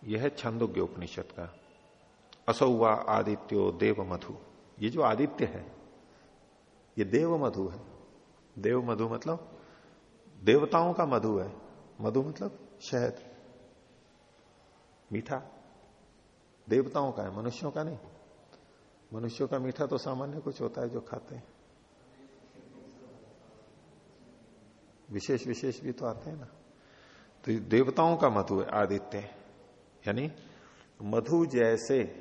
यह है छंदोग्य उपनिषद का असौवा आदित्यो देव मधु ये जो आदित्य है, ये देव मधु है। देव मधु मतलब देवताओं का मधु है। मधु मतलब शहद। मीठा। देवताओं का है, मनुष्यों का नहीं। मनुष्यों का मीठा तो सामान्य कुछ होता है जो खाते हैं। विशेष विशेष भी तो आते हैं ना। तो देवताओं का मधु है, आदित्य यानी मधु जैसे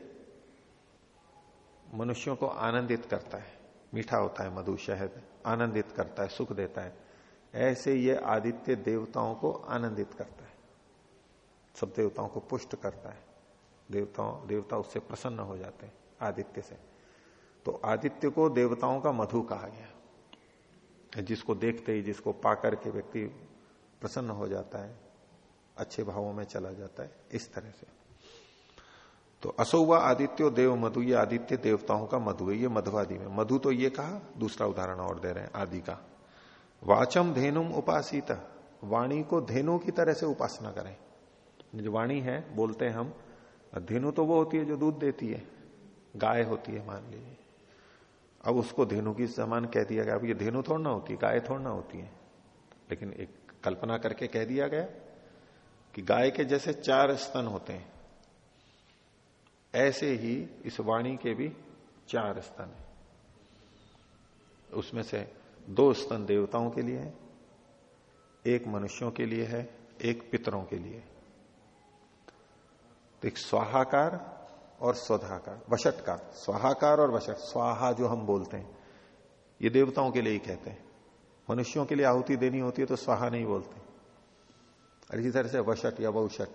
मनुष्यों को आनंदित करता है, मीठा होता है मधु, शहद, आनंदित करता है, सुख देता है, ऐसे ये आदित्य देवताओं को आनंदित करता है। सब देवताओं को पुष्ट करता है। देवताओं, देवता उससे प्रसन्न हो जाते हैं, आदित्य से। तो आदित्य को देवताओं का मधु कहा गया। जिसको देखते ही, जिसको पा करके व्यक्ति प्रसन्न हो जाता है, अच्छे भावों में चला जाता है, इस तरह से। तो असौवा आदित्यो देव मधु, ये आदित्य देवताओं का मधु है, ये मधुवादी में। मधु तो ये कहा, दूसरा उदाहरण और दे रहे हैं, आदि का। वाचम धेनुम उपासित, वाणी को धेनु की तरह से उपासना करें। जो वाणी है, बोलते हैं हम, धेनु तो वो होती है जो दूध देती है, गाय होती है, मान लीजिए। अब उसको धेनु की समान कह दिया गया। अब ये धेनु थोड़ा ना होती, गाय थोड़ा ना होती है। लेकिन एक कल्पना करके कह दिया गया कि गाय के जैसे चार स्तन होते हैं। ऐसे ही इस वाणी के भी चार स्तन है। उसमें से दो स्तन देवताओं के लिए है, एक मनुष्यों के लिए है, एक पितरों के लिए। तो एक स्वाहाकार और स्वधाकार वशटकार स्वाहाकार और वशट स्वाहा जो हम बोलते हैं, ये देवताओं के लिए ही कहते हैं। मनुष्यों के लिए आहुति देनी होती है तो स्वाहा नहीं बोलते। और इसी तरह से वशट या वौशट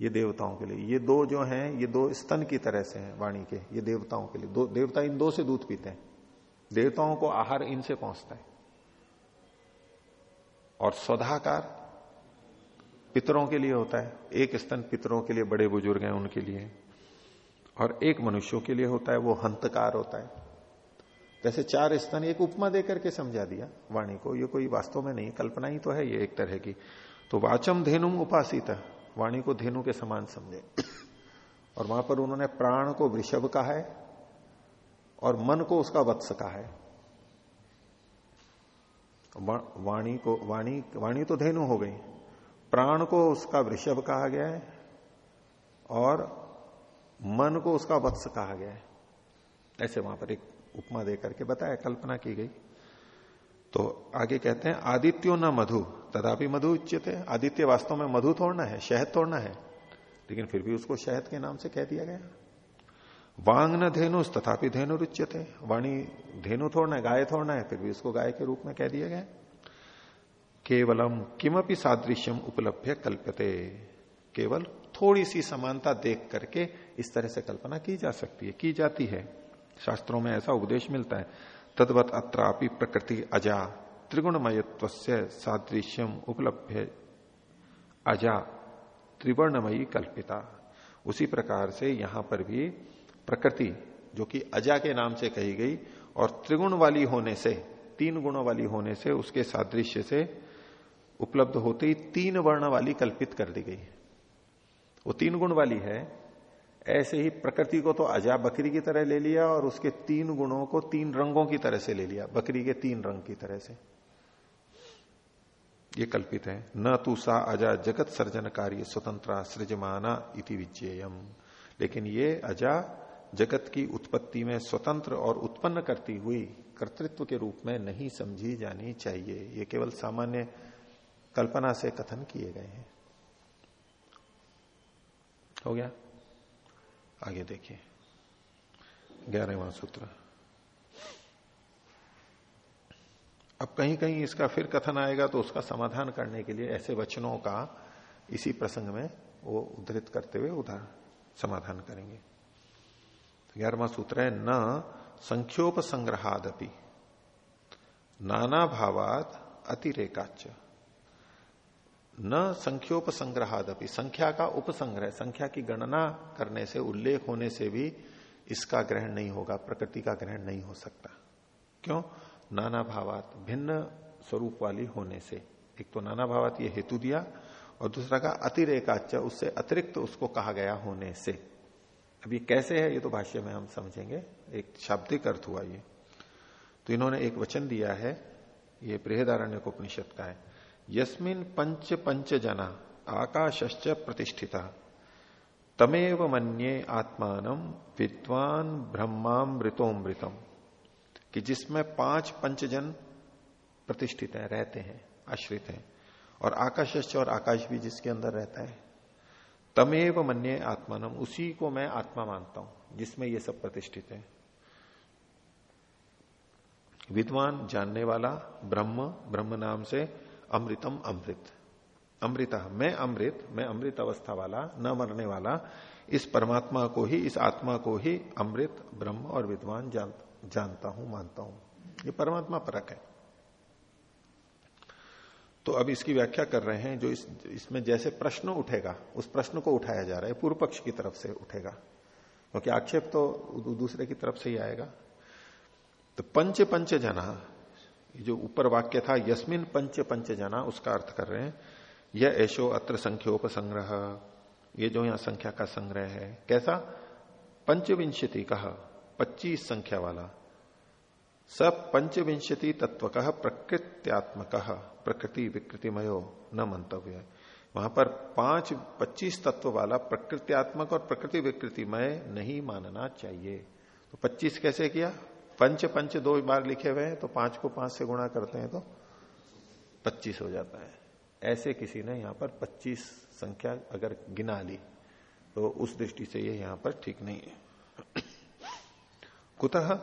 ये देवताओं के लिए। ये दो जो हैं, ये दो स्तन की तरह से हैं वाणी के, ये देवताओं के लिए। दो, देवता इन दो से दूध पीते हैं। देवताओं को आहार इनसे पहुँचता है। और स्वधाकार पितरों के लिए होता है। एक स्तन पितरों के लिए बड़े बुज़ुर्ग हैं, उनके लिए। और एक मनुष्यों के लिए होता है, वो हंतकार होता है। जैसे चार स्तन, एक उपमा देकर के समझा दिया वाणी को, ये कोई वास्तव में नहीं, कल्पना ही तो है ये एक तरह की। तो वाचम धेनुम उपासित, वाणी को धेनु के समान समझे। और वहाँ पर उन्होंने प्राण को वृषभ कहा है और मन को उसका वत्स कहा है। वाणी को, वाणी वाणी तो धेनु हो गई। प्राण को उसका वृषभ कहा गया है और मन को उसका वत्स कहा गया है। ऐसे वहाँ पर एक उपमा देकर के बताया, कल्पना की गई। तो आगे कहते हैं, आदित्यो न मधु, तदापि मधु उच्चते आदित्य वास्तव में मधु तोड़ना है, शहद तोड़ना है, लेकिन फिर भी उसको शहद के नाम से कह दिया गया। वांग न धेनु, तथापि धेनु रुच्यते। वाणी धेनु थोड़ना है, गाय थोड़ना है, फिर भी उसको गाय के रूप में कह दिया गया। केवलम किमपि सादृश्यम उपलब्ध कल्पते केवल थोड़ी सी समानता देख करके इस तरह से कल्पना की जा सकती है, की जाती है। शास्त्रों में ऐसा उपदेश मिलता है, तदवत अत्रापि प्रकृति अजा त्रिगुणमयत्व सादृश्यम उपलब्ध अजा, त्रिवर्णमयी कल्पिता। उसी प्रकार से यहाँ पर भी प्रकृति, जो कि अजा के नाम से कही गई, और त्रिगुण वाली होने से, तीन गुणों वाली होने से उसके सादृश्य से उपलब्ध होते ही तीन वर्ण वाली कल्पित कर दी गई वो तीन गुण वाली है। ऐसे ही प्रकृति को तो अजा बकरी की तरह ले लिया और उसके तीन गुणों को तीन रंगों की तरह से ले लिया, बकरी के तीन रंग की तरह से। ये कल्पित है। न तू सा अजा जगत सर्जन कार्य स्वतंत्र सृजमाना इति विजयम लेकिन ये अजा जगत की उत्पत्ति में स्वतंत्र और उत्पन्न करती हुई कर्तृत्व के रूप में नहीं समझी जानी चाहिए। ये केवल सामान्य कल्पना से कथन किए गए हैं। हो गया? आगे देखिए। ग्यारहवा सूत्र। अब कहीं कहीं इसका फिर कथन आएगा तो उसका समाधान करने के लिए ऐसे वचनों का इसी प्रसंग में वो उद्धृत करते हुए उदाहरण समाधान करेंगे। तो ग्यारहवा सूत्र है, न संख्योप संग्रहादपि नाना भावात अतिरेकाच न संख्योप संग्रहादपि संख्या का उपसंग्रह, संख्या की गणना करने से, उल्लेख होने से भी इसका ग्रहण नहीं होगा, प्रकृति का ग्रहण नहीं हो सकता। क्यों? नाना भावात भिन्न स्वरूप वाली होने से। एक तो नाना भावात ये हेतु दिया और दूसरा का अतिरेकाच उससे अतिरिक्त तो उसको कहा गया होने से। अब ये कैसे है, ये तो भाष्य में हम समझेंगे। एक शाब्दिक अर्थ हुआ ये। तो इन्होंने एक वचन दिया है, ये बृहदारण्य उपनिषद का है। यस्मिन पंच पंच जना आकाशश्च प्रतिष्ठिता। तमेव मन्ये आत्मान विद्वान ब्रह्मामृतोमृतम कि जिसमें पाँच पंचजन प्रतिष्ठित हैं, रहते हैं, आश्रित हैं, और आकाश और आकाश भी जिसके अंदर रहता है। तमेव मन्य आत्मानम उसी को मैं आत्मा मानता हूँ, जिसमें ये सब प्रतिष्ठित है। विद्वान जानने वाला ब्रह्म ब्रह्म नाम से अमृतम अमृत। अमृत मैं अमृत मैं अमृत अवस्था वाला न मरने वाला इस परमात्मा को ही इस आत्मा को ही अमृत ब्रह्म और विद्वान जान, जानता हूँ मानता हूँ। ये परमात्मा परक है। तो अब इसकी व्याख्या कर रहे हैं जो इस इसमें जैसे प्रश्न उठेगा उस प्रश्न को उठाया जा रहा है पूर्व पक्ष की तरफ़ से उठेगा। क्योंकि आक्षेप तो दूसरे की तरफ़ से ही आएगा। तो पंच पंच जना जो ऊपर वाक्य था, यस्मिन पंच पंच जना, उसका अर्थ कर रहे हैं यह ऐशो अत्र संख्योप संग्रह ये जो यहाँ संख्या का संग्रह है, कैसा? पंचविंशति कह, पच्चीस संख्या वाला। सब पंचविंशति तत्व कह प्रकृत्यात्मक, प्रकृति विकृतिमयो न मंतव्य। वहाँ पर पाँच, पच्चीस तत्व वाला प्रकृत्यात्मक और प्रकृति विकृतिमय नहीं मानना चाहिए। तो पच्चीस कैसे किया? पंच पंच दो बार लिखे हुए हैं तो पाँच को पाँच से गुणा करते हैं तो पच्चीस हो जाता है। ऐसे किसी ने यहाँ पर पच्चीस संख्या अगर गिना ली तो उस दृष्टि से ये यहाँ पर ठीक नहीं है। कुतः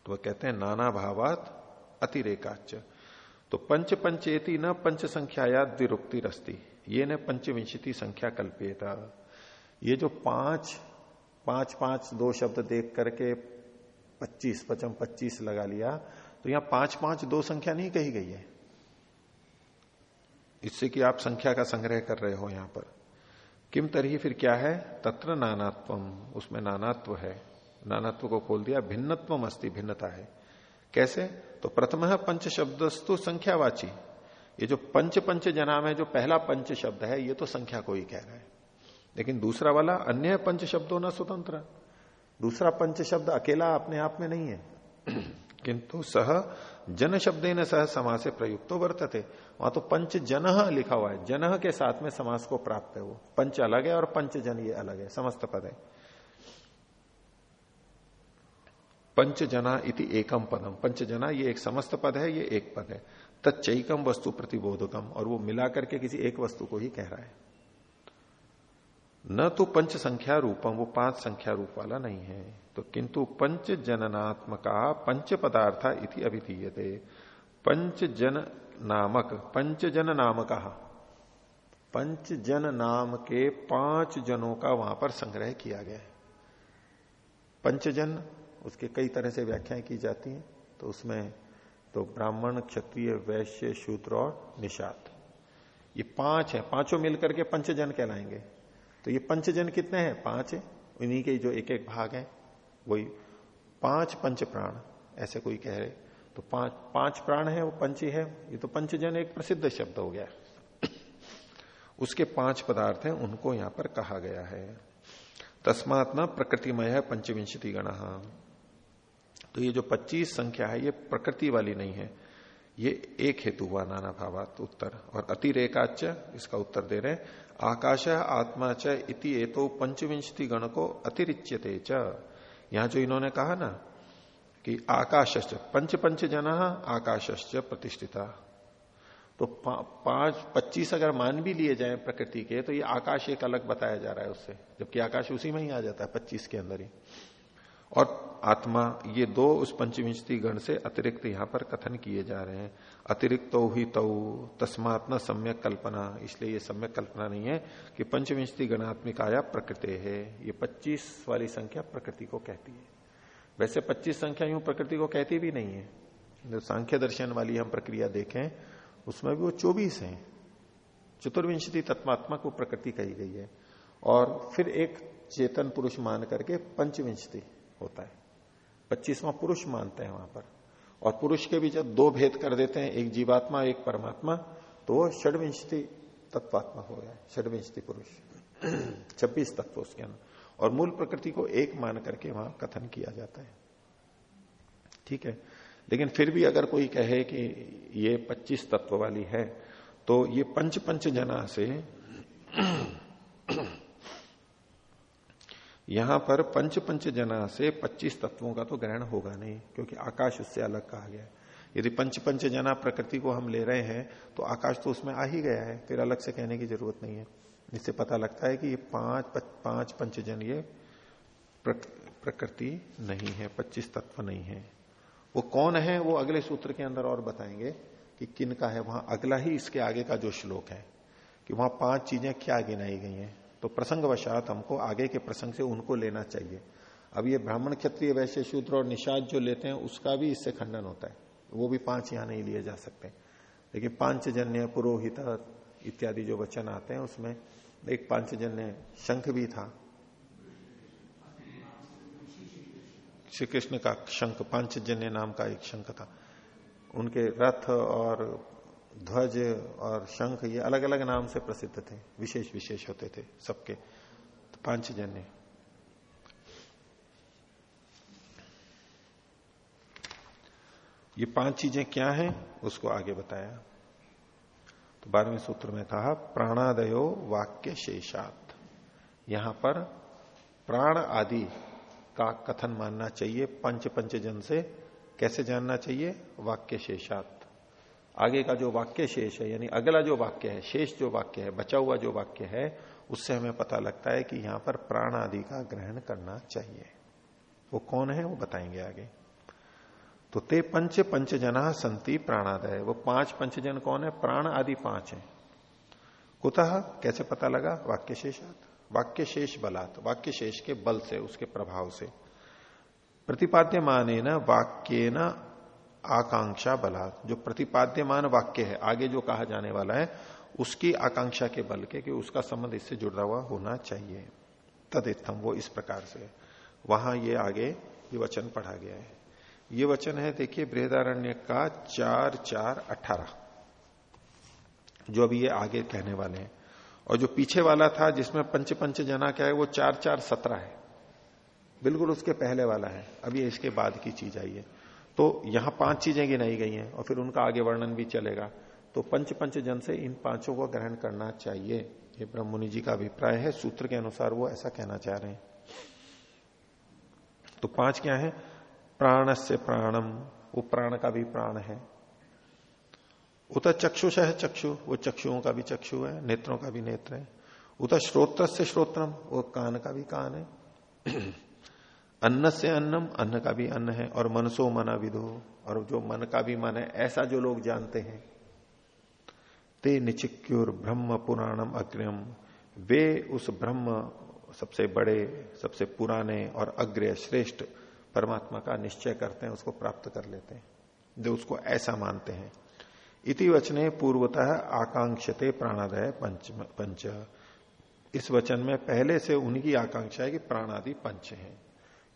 तो वह कहते हैं, नाना भावात अतिरेकाच तो पंच पंचेति न पंच संख्या द्विरुक्ति रस्ती ये न पंचविंशति संख्या कल्पियता। ये जो पाँच पाँच पाँच दो शब्द देख करके पच्चीस, पचम पच्चीस लगा लिया तो यहाँ पाँच पाँच, दो संख्या नहीं कही गई है। इससे कि आप संख्या का संग्रह कर रहे हो यहाँ पर। किम तरही फिर क्या है? तत्र नानात्वम उसमें नानात्व है। नानात्व को खोल दिया, भिन्नत्व मस्ती भिन्नता है। कैसे? तो प्रथम पंच शब्दस्तु संख्यावाची। ये जो पंच पंच जनाम है, जो पहला पंच शब्द है, ये तो संख्या को ही कह रहा है। लेकिन दूसरा वाला, अन्य पंच शब्दों न स्वतंत्र। दूसरा पंच शब्द अकेला अपने आप में नहीं है। किंतु सह जन शब्द न सह समाज से प्रयुक्त तो वर्तते। वहाँ तो पंच जन लिखा हुआ है। जन के साथ में समास को प्राप्त है वो। पंच अलग है और पंच जन ये अलग है। समस्त पद। है पंच जना इति एकम पदम पंच जना ये एक समस्त पद है, ये एक पद है। तत्चैकम वस्तु प्रतिबोधकम और वो मिला करके किसी एक वस्तु को ही कह रहा है। न तो पंच संख्या रूपम वो पाँच संख्या रूप वाला नहीं है। तो किंतु पंच जननात्मका पंच पदार्थ इति अभिधीयते। पंच जन नामक पंच जन नामक पंच जन नाम के पाँच जनों का वहाँ पर संग्रह किया गया है। पंचजन, उसके कई तरह से व्याख्याएँ की जाती हैं तो उसमें तो ब्राह्मण, क्षत्रिय, वैश्य, शूद्र और निषाद। ये पाँच है, पाँचों मिलकर के पंचजन कहलाएँगे। तो ये पंचजन कितने हैं? पाँच इन्हीं के जो एक एक भाग है, वही पाँच पंच प्राण, ऐसे कोई कह रहे। तो पाँच पाँच प्राण है, वो पंच ही। है ये तो पंचजन एक प्रसिद्ध शब्द हो गया। उसके पाँच पदार्थ हैं, उनको यहाँ पर कहा गया है। तस्मात न प्रकृतिमय है पंचविंशति गण तो ये जो 25 संख्या है, ये प्रकृति वाली नहीं है। ये एक हेतु हुआ, नाना भावात उत्तर। और अतिरेकाच इसका उत्तर दे रहे आकाश आत्मा च इति एतो पंचविंशति गण को अतिरिच्यते च। यहाँ जो इन्होंने कहा ना, कि आकाशश्च, पंच पंच जना आकाशश्च प्रतिष्ठिता। तो पाँच, पच्चीस अगर मान भी लिए जाए प्रकृति के तो ये आकाश एक अलग बताया जा रहा है उससे, जबकि आकाश उसी में ही आ जाता है, पच्चीस के अंदर ही। और आत्मा, ये दो उस पंचविंशति गण से अतिरिक्त यहाँ पर कथन किए जा रहे हैं। अतिरिक्त तो ही तो तस्मात न सम्यक कल्पना। इसलिए ये सम्यक कल्पना नहीं है कि पंचविंशति गणात्मिक आया प्रकृति है। ये पच्चीस वाली संख्या प्रकृति को कहती है। वैसे पच्चीस संख्या यूँ प्रकृति को कहती भी नहीं है। जो सांख्य दर्शन वाली हम प्रक्रिया देखें, उसमें भी वो चौबीस है। चतुर्विंशति तत्मात्मा को प्रकृति कही गई है। और फिर एक चेतन पुरुष मान करके पंचविंशति होता है। पच्चीसवां पुरुष मानते हैं वहाँ पर। और पुरुष के भी जब दो भेद कर देते हैं, एक जीवात्मा, एक परमात्मा तो वो षडविंशति तत्वात्मा हो गया, षडविंशति पुरुष। छब्बीस तत्व उसके अंदर। और मूल प्रकृति को एक मान करके वहाँ कथन किया जाता है। ठीक है? लेकिन फिर भी अगर कोई कहे कि ये 25 तत्व वाली है तो ये पंच पंच जना से यहाँ पर पंच पंच जना से 25 तत्वों का तो ग्रहण होगा नहीं, क्योंकि आकाश उससे अलग कहा गया यदि पंच पंच जना प्रकृति को हम ले रहे हैं तो आकाश तो उसमें आ ही गया है, फिर अलग से कहने की ज़रूरत नहीं है। इससे पता लगता है कि ये पाँच पाँच पंचजन ये प्रकृति नहीं है, पच्चीस तत्व नहीं है। वो कौन है, वो अगले सूत्र के अंदर और बताएँगे कि किन का है। वहाँ अगला ही इसके आगे का जो श्लोक है, कि वहाँ पाँच चीज़ें क्या गिनाई गई हैं। तो प्रसंग वशात हमको आगे के प्रसंग से उनको लेना चाहिए। अब ये ब्राह्मण क्षत्रिय वैश्य शूद्र और निषाद जो लेते हैं, उसका भी इससे खंडन होता है। वो भी पाँच यहाँ नहीं लिए जा सकते। लेकिन पांचजन्य, पुरोहित इत्यादि जो वचन आते हैं, उसमें एक पांचजन्य शंख भी था। श्री कृष्ण का शंख, पांचजन्य नाम का एक शंख था। उनके रथ और ध्वज और शंख, ये अलग अलग नाम से प्रसिद्ध थे, विशेष विशेष होते थे सबके। तो पांचजन्य ये पाँच चीज़ें क्या हैं, उसको आगे बताया। तो बारहवें सूत्र में कहा प्राणादयो वाक्य शेषात यहाँ पर प्राण आदि का कथन मानना चाहिए पंच पंचजन से कैसे जानना चाहिए वाक्य शेषात आगे का जो वाक्य शेष है, यानी अगला जो वाक्य है, शेष जो वाक्य है, बचा हुआ जो वाक्य है, उससे हमें पता लगता है कि यहाँ पर प्राण आदि का ग्रहण करना चाहिए। वो कौन है, वो बताएँगे आगे। तो ते पंच पंचजना संति प्राणादय। वो पाँच पंचजन कौन है? प्राण आदि पाँच है। कुतः? कैसे पता लगा? वाक्य शेषात। वाक्य शेष बलात्। वाक्य शेष के बल से, उसके प्रभाव से। प्रतिपाद्य माने न वाक्य न आकांक्षा बलात् जो प्रतिपाद्यमान वाक्य है, आगे जो कहा जाने वाला है, उसकी आकांक्षा के बल के, कि उसका संबंध इससे जुड़ा हुआ होना चाहिए। तदितम वो इस प्रकार से वहाँ ये आगे, ये वचन पढ़ा गया है। ये वचन है, देखिए, बृहदारण्य का चार चार अठारह। जो अभी ये आगे कहने वाले हैं। और जो पीछे वाला था, जिसमें पंच पंच जना क्या है, वो चार चार सत्रह है। बिल्कुल उसके पहले वाला है। अभी इसके बाद की चीज़ आई है। तो यहाँ पाँच चीज़ें गिनाई गई हैं और फिर उनका आगे वर्णन भी चलेगा। तो पंच पंच जन से इन पाँचों को ग्रहण करना चाहिए। ये ब्रह्मणि जी का अभिप्राय है, सूत्र के अनुसार वो ऐसा कहना चाह रहे हैं। तो पाँच क्या है? प्राण से प्राणम, वो प्राण का भी प्राण है। उत चक्षुष है चक्षु, वो चक्षुओं का भी चक्षु है, नेत्रों का भी नेत्र है। उत श्रोत्र से श्रोत्रम, वो कान का भी कान है। अन्न से अन्नम, अन्न का भी अन्न है, और मनसो मना विदो, और जो मन का भी मन है, ऐसा जो लोग जानते हैं। ते निचिक्युर ब्रह्म पुराणम अग्रम वे उस ब्रह्म सबसे बड़े, सबसे पुराने और अग्र श्रेष्ठ परमात्मा का निश्चय करते हैं, उसको प्राप्त कर लेते हैं। जो उसको ऐसा मानते हैं। इति वचने पूर्वतः आकांक्षते प्राणादय पंच पंच। इस वचन में पहले से उनकी आकांक्षा है कि प्राणादि पंच है।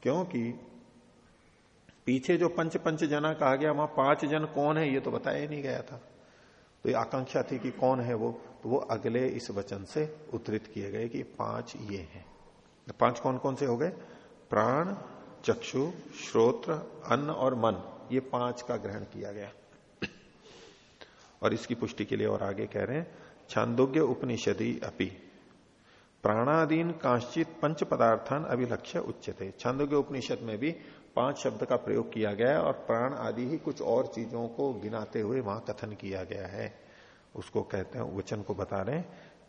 क्योंकि पीछे जो पंच पंच जना कहा गया, वहाँ पाँच जन कौन है, ये तो बताया नहीं गया था। तो ये आकांक्षा थी कि कौन है वो? तो वो अगले इस वचन से उद्धृत किए गए कि पाँच ये हैं। तो पाँच कौन कौन से हो गए? प्राण, चक्षु, श्रोत्र, अन्न और मन। ये पाँच का ग्रहण किया गया। और इसकी पुष्टि के लिए और आगे कह रहे हैं, छांदोग्य उपनिषदि अपि। प्राणादीन कांश्चित पंच पदार्थान अभिलक्ष्य उच्चते छंद के उपनिषद में भी पाँच शब्द का प्रयोग किया गया है और प्राण आदि ही कुछ और चीज़ों को गिनाते हुए वहाँ कथन किया गया है। उसको कहते हैं, वचन को बता रहे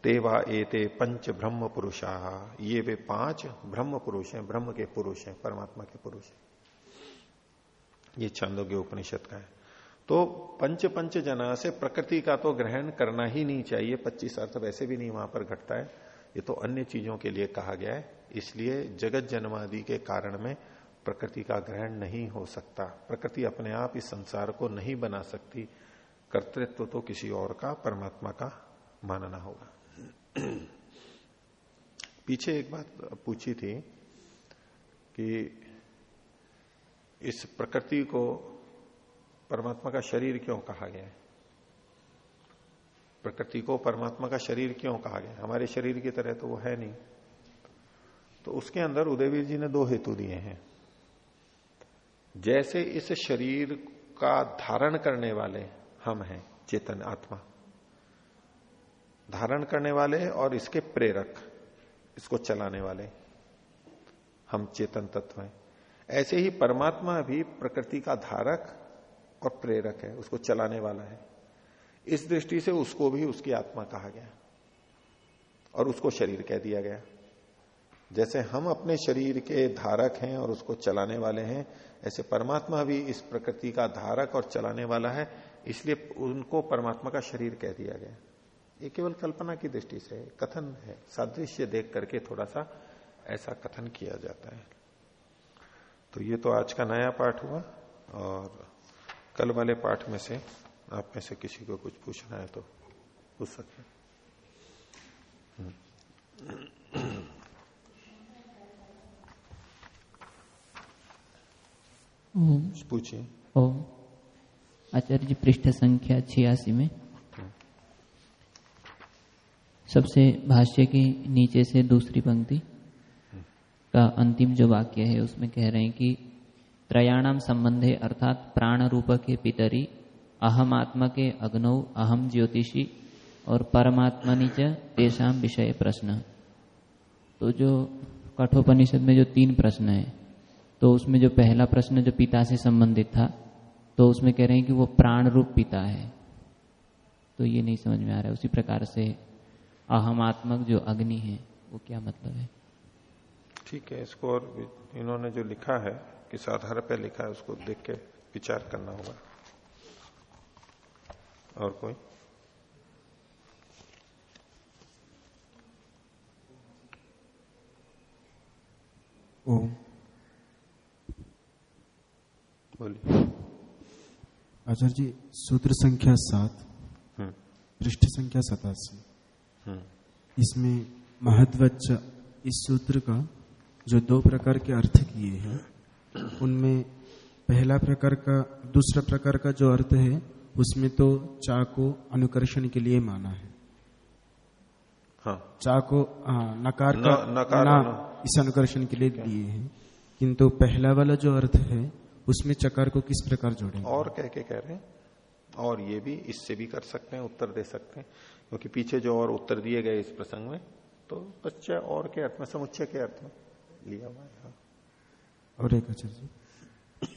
तेवा एते पंच ब्रह्म पुरुषा। ये वे पाँच ब्रह्म पुरुष हैं, ब्रह्म के पुरुष हैं, परमात्मा के पुरुष हैं। ये छंदोग्य उपनिषद का है। तो पंच पंच जना से प्रकृति का तो ग्रहण करना ही नहीं चाहिए, पच्चीस अर्थ वैसे भी नहीं वहाँ पर घटता है। ये तो अन्य चीज़ों के लिए कहा गया है, इसलिए जगत जन्मादि के कारण में प्रकृति का ग्रहण नहीं हो सकता। प्रकृति अपने आप इस संसार को नहीं बना सकती। कर्तृत्व तो किसी और का, परमात्मा का मानना होगा। पीछे एक बात पूछी थी कि इस प्रकृति को परमात्मा का शरीर क्यों कहा गया है? प्रकृति को परमात्मा का शरीर क्यों कहा गया? हमारे शरीर की तरह तो वो है नहीं। तो उसके अंदर उदयवीर जी ने दो हेतु दिए हैं। जैसे इस शरीर का धारण करने वाले हम हैं, चेतन, आत्मा। धारण करने वाले और इसके प्रेरक, इसको चलाने वाले हम चेतन तत्व हैं। ऐसे ही परमात्मा भी प्रकृति का धारक और प्रेरक है, उसको चलाने वाला है। इस दृष्टि से उसको भी उसकी आत्मा कहा गया और उसको शरीर कह दिया गया जैसे हम अपने शरीर के धारक हैं और उसको चलाने वाले हैं, ऐसे परमात्मा भी इस प्रकृति का धारक और चलाने वाला है, इसलिए उनको परमात्मा का शरीर कह दिया गया ये केवल कल्पना की दृष्टि से कथन है, सादृश्य देख करके थोड़ा सा ऐसा कथन किया जाता है। तो ये तो आज का नया पाठ हुआ और कल वाले पाठ में से आप में से किसी को कुछ पूछना है तो पूछ सकते हैं। पूछिए। ओ आचार्य जी पृष्ठ संख्या छियासी में। सबसे भाष्य के नीचे से दूसरी पंक्ति का अंतिम जो वाक्य है उसमें कह रहे हैं कि त्रयाणाम संबंधे अर्थात प्राण रूप के पितरी अहम आत्मा के अग्नौ अहम ज्योतिषी और परमात्मा च तेषाम विषय प्रश्न। तो जो कठोपनिषद में जो तीन प्रश्न है तो उसमें जो पहला प्रश्न जो पिता से संबंधित था तो उसमें कह रहे हैं कि वो प्राण रूप पिता है। तो ये नहीं समझ में आ रहा है उसी प्रकार से अहमात्मक जो अग्नि है, वो क्या मतलब है? ठीक है, इसको और इन्होंने जो लिखा है, किस आधार पर लिखा है, उसको देख के विचार करना होगा। और कोई? ओ बोलिए। आचार्य जी सूत्र संख्या सात हम्म। पृष्ठ संख्या सतासी। इसमें महत्वच इस सूत्र का जो दो प्रकार के अर्थ किए हैं उनमें पहला प्रकार का दूसरा प्रकार का जो अर्थ है उसमें तो चा को अनुकर्षण के लिए माना है हाँ। चा को नकार का न, नकार ना ना इस अनुकर्षण के लिए दिए हैं किंतु पहला वाला जो अर्थ है उसमें चकार को किस प्रकार जोड़े और कह के कह रहे हैं और ये भी इससे भी कर सकते हैं उत्तर दे सकते हैं क्योंकि पीछे जो और उत्तर दिए गए इस प्रसंग में तो बच्चे और के अर्थ में समुच्चय के अर्थ में लिया हुआ है हाँ। और एक जी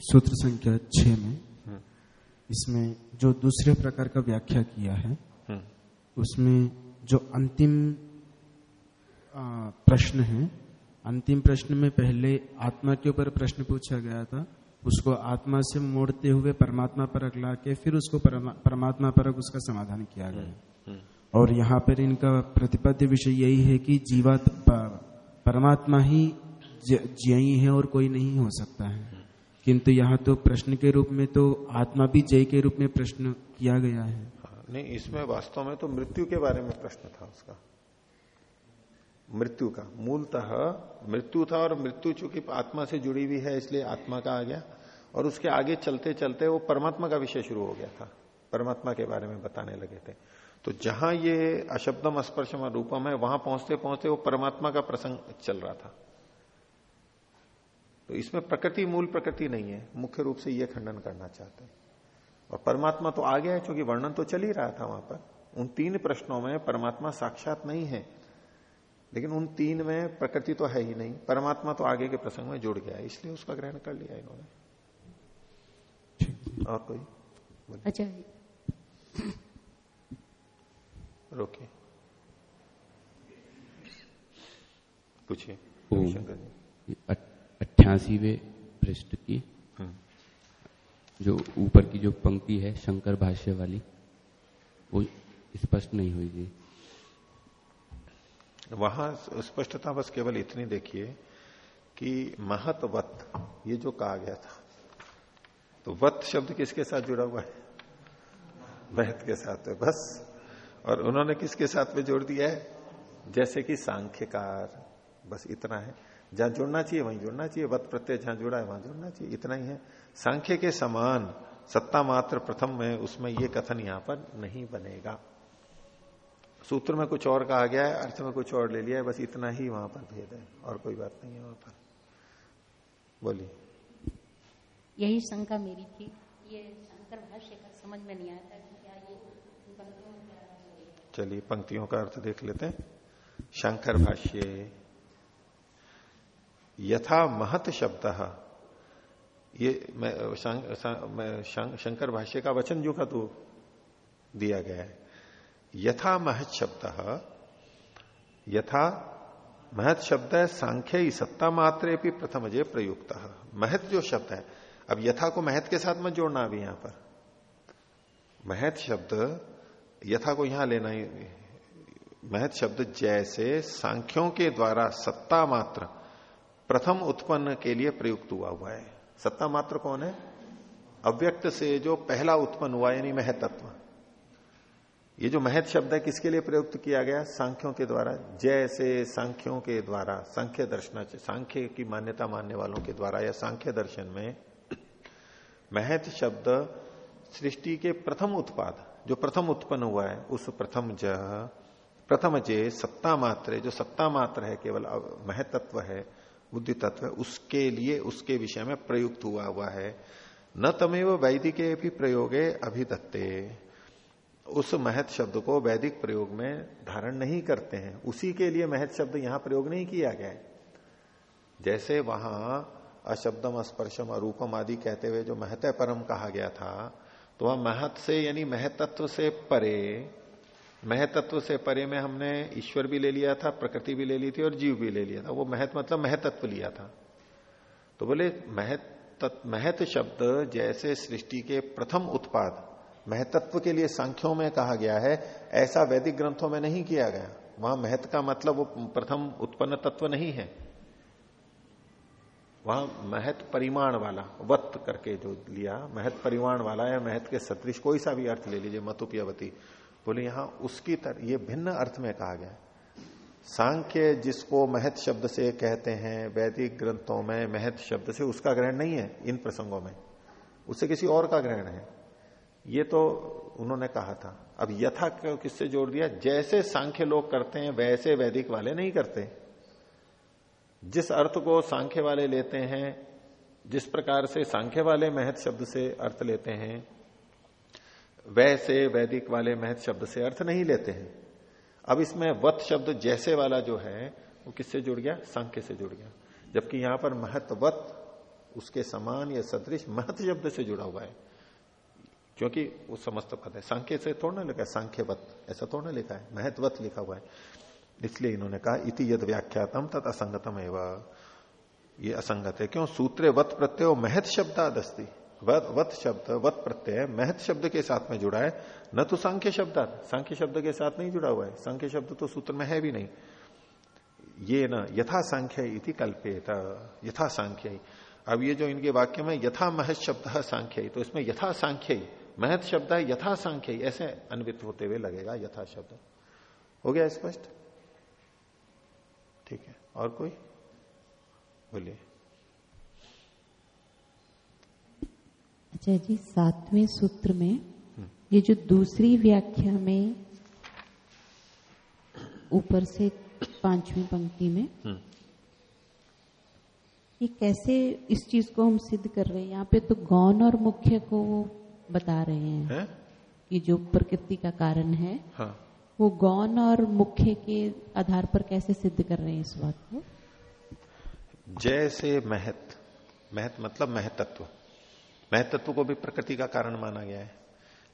सूत्र संख्या छह में। इसमें जो दूसरे प्रकार का व्याख्या किया है हम्म। उसमें जो अंतिम प्रश्न है अंतिम प्रश्न में पहले आत्मा के ऊपर प्रश्न पूछा गया था उसको आत्मा से मोड़ते हुए परमात्मा परक ला के फिर उसको परमात्मा पर उसका समाधान किया गया हम्म, और यहाँ पर इनका प्रतिपद्य विषय यही है कि जीवात परमात्मा ही जयी है और कोई नहीं हो सकता है। किंतु यहाँ तो प्रश्न के रूप में तो आत्मा भी जय के रूप में प्रश्न किया गया है। नहीं, इसमें वास्तव में तो मृत्यु के बारे में प्रश्न था उसका। मृत्यु का, मूलतः मृत्यु था और मृत्यु चूँकि आत्मा से जुड़ी हुई है, इसलिए आत्मा का आ गया। और उसके आगे चलते चलते वो परमात्मा का विषय शुरू हो गया था। परमात्मा के बारे में बताने लगे थे। तो जहाँ ये अशब्दम स्पर्शम रूपम है, वहाँ पहुँचते पहुँचते वो परमात्मा का प्रसंग चल रहा था। तो इसमें प्रकृति मूल प्रकृति नहीं है। मुख्य रूप से यह खंडन करना चाहते हैं। और परमात्मा तो आ गया है क्योंकि वर्णन तो चल ही रहा था वहाँ पर। उन तीन प्रश्नों में परमात्मा साक्षात नहीं है। लेकिन उन तीन में प्रकृति तो है ही नहीं। परमात्मा तो आगे के प्रसंग में जुड़ गया है इसलिए उसका ग्रहण कर लिया इन्होंने। और कोई? अच्छा। रोकिए। पूछिए। शंकर जी। अट्ठासीवे पृष्ठ की हम्म। जो ऊपर की जो पंक्ति है शंकर भाष्य वाली वो स्पष्ट नहीं हुई थी वहाँ स्पष्टता बस केवल इतनी देखिए कि महतवत ये जो कहा गया था तो वत शब्द किसके साथ जुड़ा हुआ है? महत के साथ है बस। और उन्होंने किसके साथ में जोड़ दिया है? जैसे कि सांख्यकार बस इतना है। जहाँ जुड़ना चाहिए वहीं जुड़ना चाहिए वत प्रत्यय जहाँ जुड़ा है वहाँ जुड़ना चाहिए। इतना ही है। सांख्य के समान सत्ता मात्र प्रथम में उसमें ये कथन यहाँ पर नहीं बनेगा। सूत्र में कुछ और कहा गया है अर्थ में कुछ और ले लिया है बस इतना ही वहाँ पर भेद है और कोई बात नहीं है वहाँ पर। बोलिए। यही शंका मेरी थी। ये शंकर भाष्य का समझ में नहीं आता कि क्या ये पंक्तियों? चलिए पंक्तियों का अर्थ देख लेते हैं। शंकर भाष्य। यथा महत शब्द। ये मैं, शं- मैं, शं- शंकर भाष्य का वचन जो का तो दिया गया है। यथा महत शब्द, यथा महत शब्द है, सांख्य ही सत्ता मात्रे भी प्रथम जय प्रयुक्त। महत जो शब्द है, अब यथा को महत के साथ मत जोड़ना अभी यहाँ पर। महत शब्द, यथा को यहाँ लेना ही, महत शब्द जैसे सांख्यों के द्वारा सत्ता मात्र प्रथम उत्पन्न के लिए प्रयुक्त हुआ हुआ है। सत्ता मात्र कौन है? अव्यक्त से जो पहला उत्पन्न हुआ, यानी महतत्व। ये जो महत शब्द है, किसके लिए प्रयुक्त किया गया? सांख्यों के द्वारा। जैसे सांख्यों के द्वारा, सांख्य दर्शन, सांख्य की मान्यता मानने वालों के द्वारा या सांख्य दर्शन में, महत शब्द सृष्टि के प्रथम उत्पाद, जो प्रथम उत्पन्न हुआ है, उस प्रथम ज, प्रथम जे, सत्ता मात्र जो सत्ता मात्र है, केवल महतत्व है बुद्धि तत्व उसके लिए, उसके विषय में प्रयुक्त हुआ हुआ है। न तमेव वैदिके प्रयोगे अभिदत्ते उस महत शब्द को वैदिक प्रयोग में धारण नहीं करते हैं। उसी के लिए महत शब्द यहाँ प्रयोग नहीं किया गया जैसे वहाँ अशब्दम स्पर्शम अरूपम आदि कहते हुए जो महत परम कहा गया था तो वह महत से यानी महतत्व से परे महतत्व से परे में हमने ईश्वर भी ले लिया था, प्रकृति भी ले ली थी और जीव भी ले लिया था। वो महत मतलब महतत्व लिया था। तो बोले, महत महत शब्द जैसे सृष्टि के प्रथम उत्पाद, महतत्व के लिए सांख्यों में कहा गया है, ऐसा वैदिक ग्रंथों में नहीं किया गया। वहाँ महत का मतलब वो प्रथम उत्पन्न तत्व नहीं है। वहाँ महत परिमाण वाला वत करके जो लिया, महत परिमाण वाला या महत के सदृश कोई सा भी अर्थ ले लीजिए, मतुपियवती। बोले, यहाँ उसकी तरह ये भिन्न अर्थ में कहा गया सांख्य जिसको महत शब्द से कहते हैं, वैदिक ग्रंथों में महत शब्द से उसका ग्रहण नहीं है, इन प्रसंगों में। उससे किसी और का ग्रहण है। ये तो उन्होंने कहा था। अब यथा किससे जोड़ दिया? जैसे सांख्य लोग करते हैं, वैसे वैदिक वाले नहीं करते। जिस अर्थ को सांख्य वाले लेते हैं, जिस प्रकार से सांख्य वाले महत शब्द से अर्थ लेते हैं वैसे वैदिक वाले महत शब्द से अर्थ नहीं लेते हैं। अब इसमें वत शब्द जैसे वाला जो है, वो किससे जुड़ गया? सांख्य से जुड़ गया। जबकि यहाँ पर महत्वत उसके समान या सदृश महत शब्द से जुड़ा हुआ है। क्योंकि वो समस्त पद है। सांख्य से थोड़ा ना लिखा है सांख्यवत ऐसा थोड़ा ना लिखा है। महत्वत लिखा हुआ है। इसलिए इन्होंने कहा, इति यद व्याख्यातम तत् असंगतम एवं ये असंगत है। क्यों? सूत्रे वत प्रत्यय महत शब्द शब्दादस्ती। वत शब्द, वत प्रत्यय, महत शब्द के साथ में जुड़ा है, न तो सांख्य शब्द सांख्य शब्द के साथ नहीं जुड़ा हुआ है। सांख्य शब्द तो सूत्र में है भी नहीं। ये न यथा सांख्य इति कल्पेत, यथा सांख्य। अब ये जो इनके वाक्य में यथा महत शब्द है सांख्य तो इसमें यथा सांख्य, महत शब्द है यथा सांख्य, ऐसे अन्वित होते हुए लगेगा यथा शब्द। हो गया स्पष्ट? ठीक है, और कोई? बोलिए। अच्छा जी सातवें सूत्र में ये जो दूसरी व्याख्या में ऊपर से पांचवी पंक्ति में ये कैसे इस चीज़ को हम सिद्ध कर रहे हैं? यहाँ पे तो गौन और मुख्य को वो बता रहे हैं है? कि जो प्रकृति का कारण है हाँ। वो गौन और मुख्य के आधार पर कैसे सिद्ध कर रहे हैं इस बात को? जैसे महत महत मतलब महतत्व। महतत्व को भी प्रकृति का कारण माना गया है।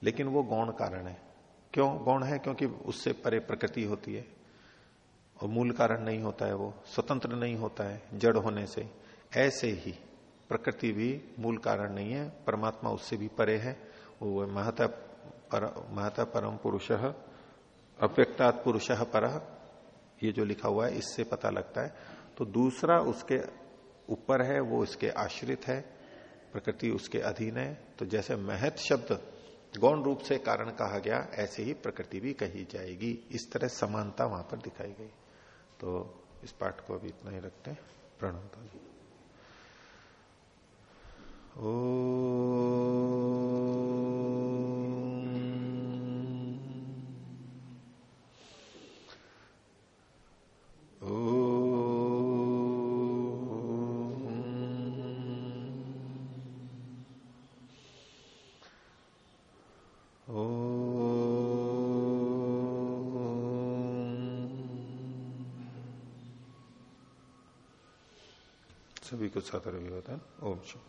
लेकिन वो गौण कारण है। क्यों? गौण है क्योंकि उससे परे प्रकृति होती है। और मूल कारण नहीं होता है वो। स्वतंत्र नहीं होता है जड़ होने से। ऐसे ही प्रकृति भी मूल कारण नहीं है परमात्मा उससे भी परे है। वो महता पर, महता परम पुरुष अव्यक्तात् पुरुष पर ये जो लिखा हुआ है इससे पता लगता है। तो दूसरा उसके ऊपर है वो इसके आश्रित है। प्रकृति उसके अधीन है। तो जैसे महत शब्द गौण रूप से कारण कहा गया, ऐसे ही प्रकृति भी कही जाएगी। इस तरह समानता वहाँ पर दिखाई गई। तो इस पाठ को अभी इतना ही रखते हैं। प्रणवता सभी कुछ सादर भी होता है ओम शुभ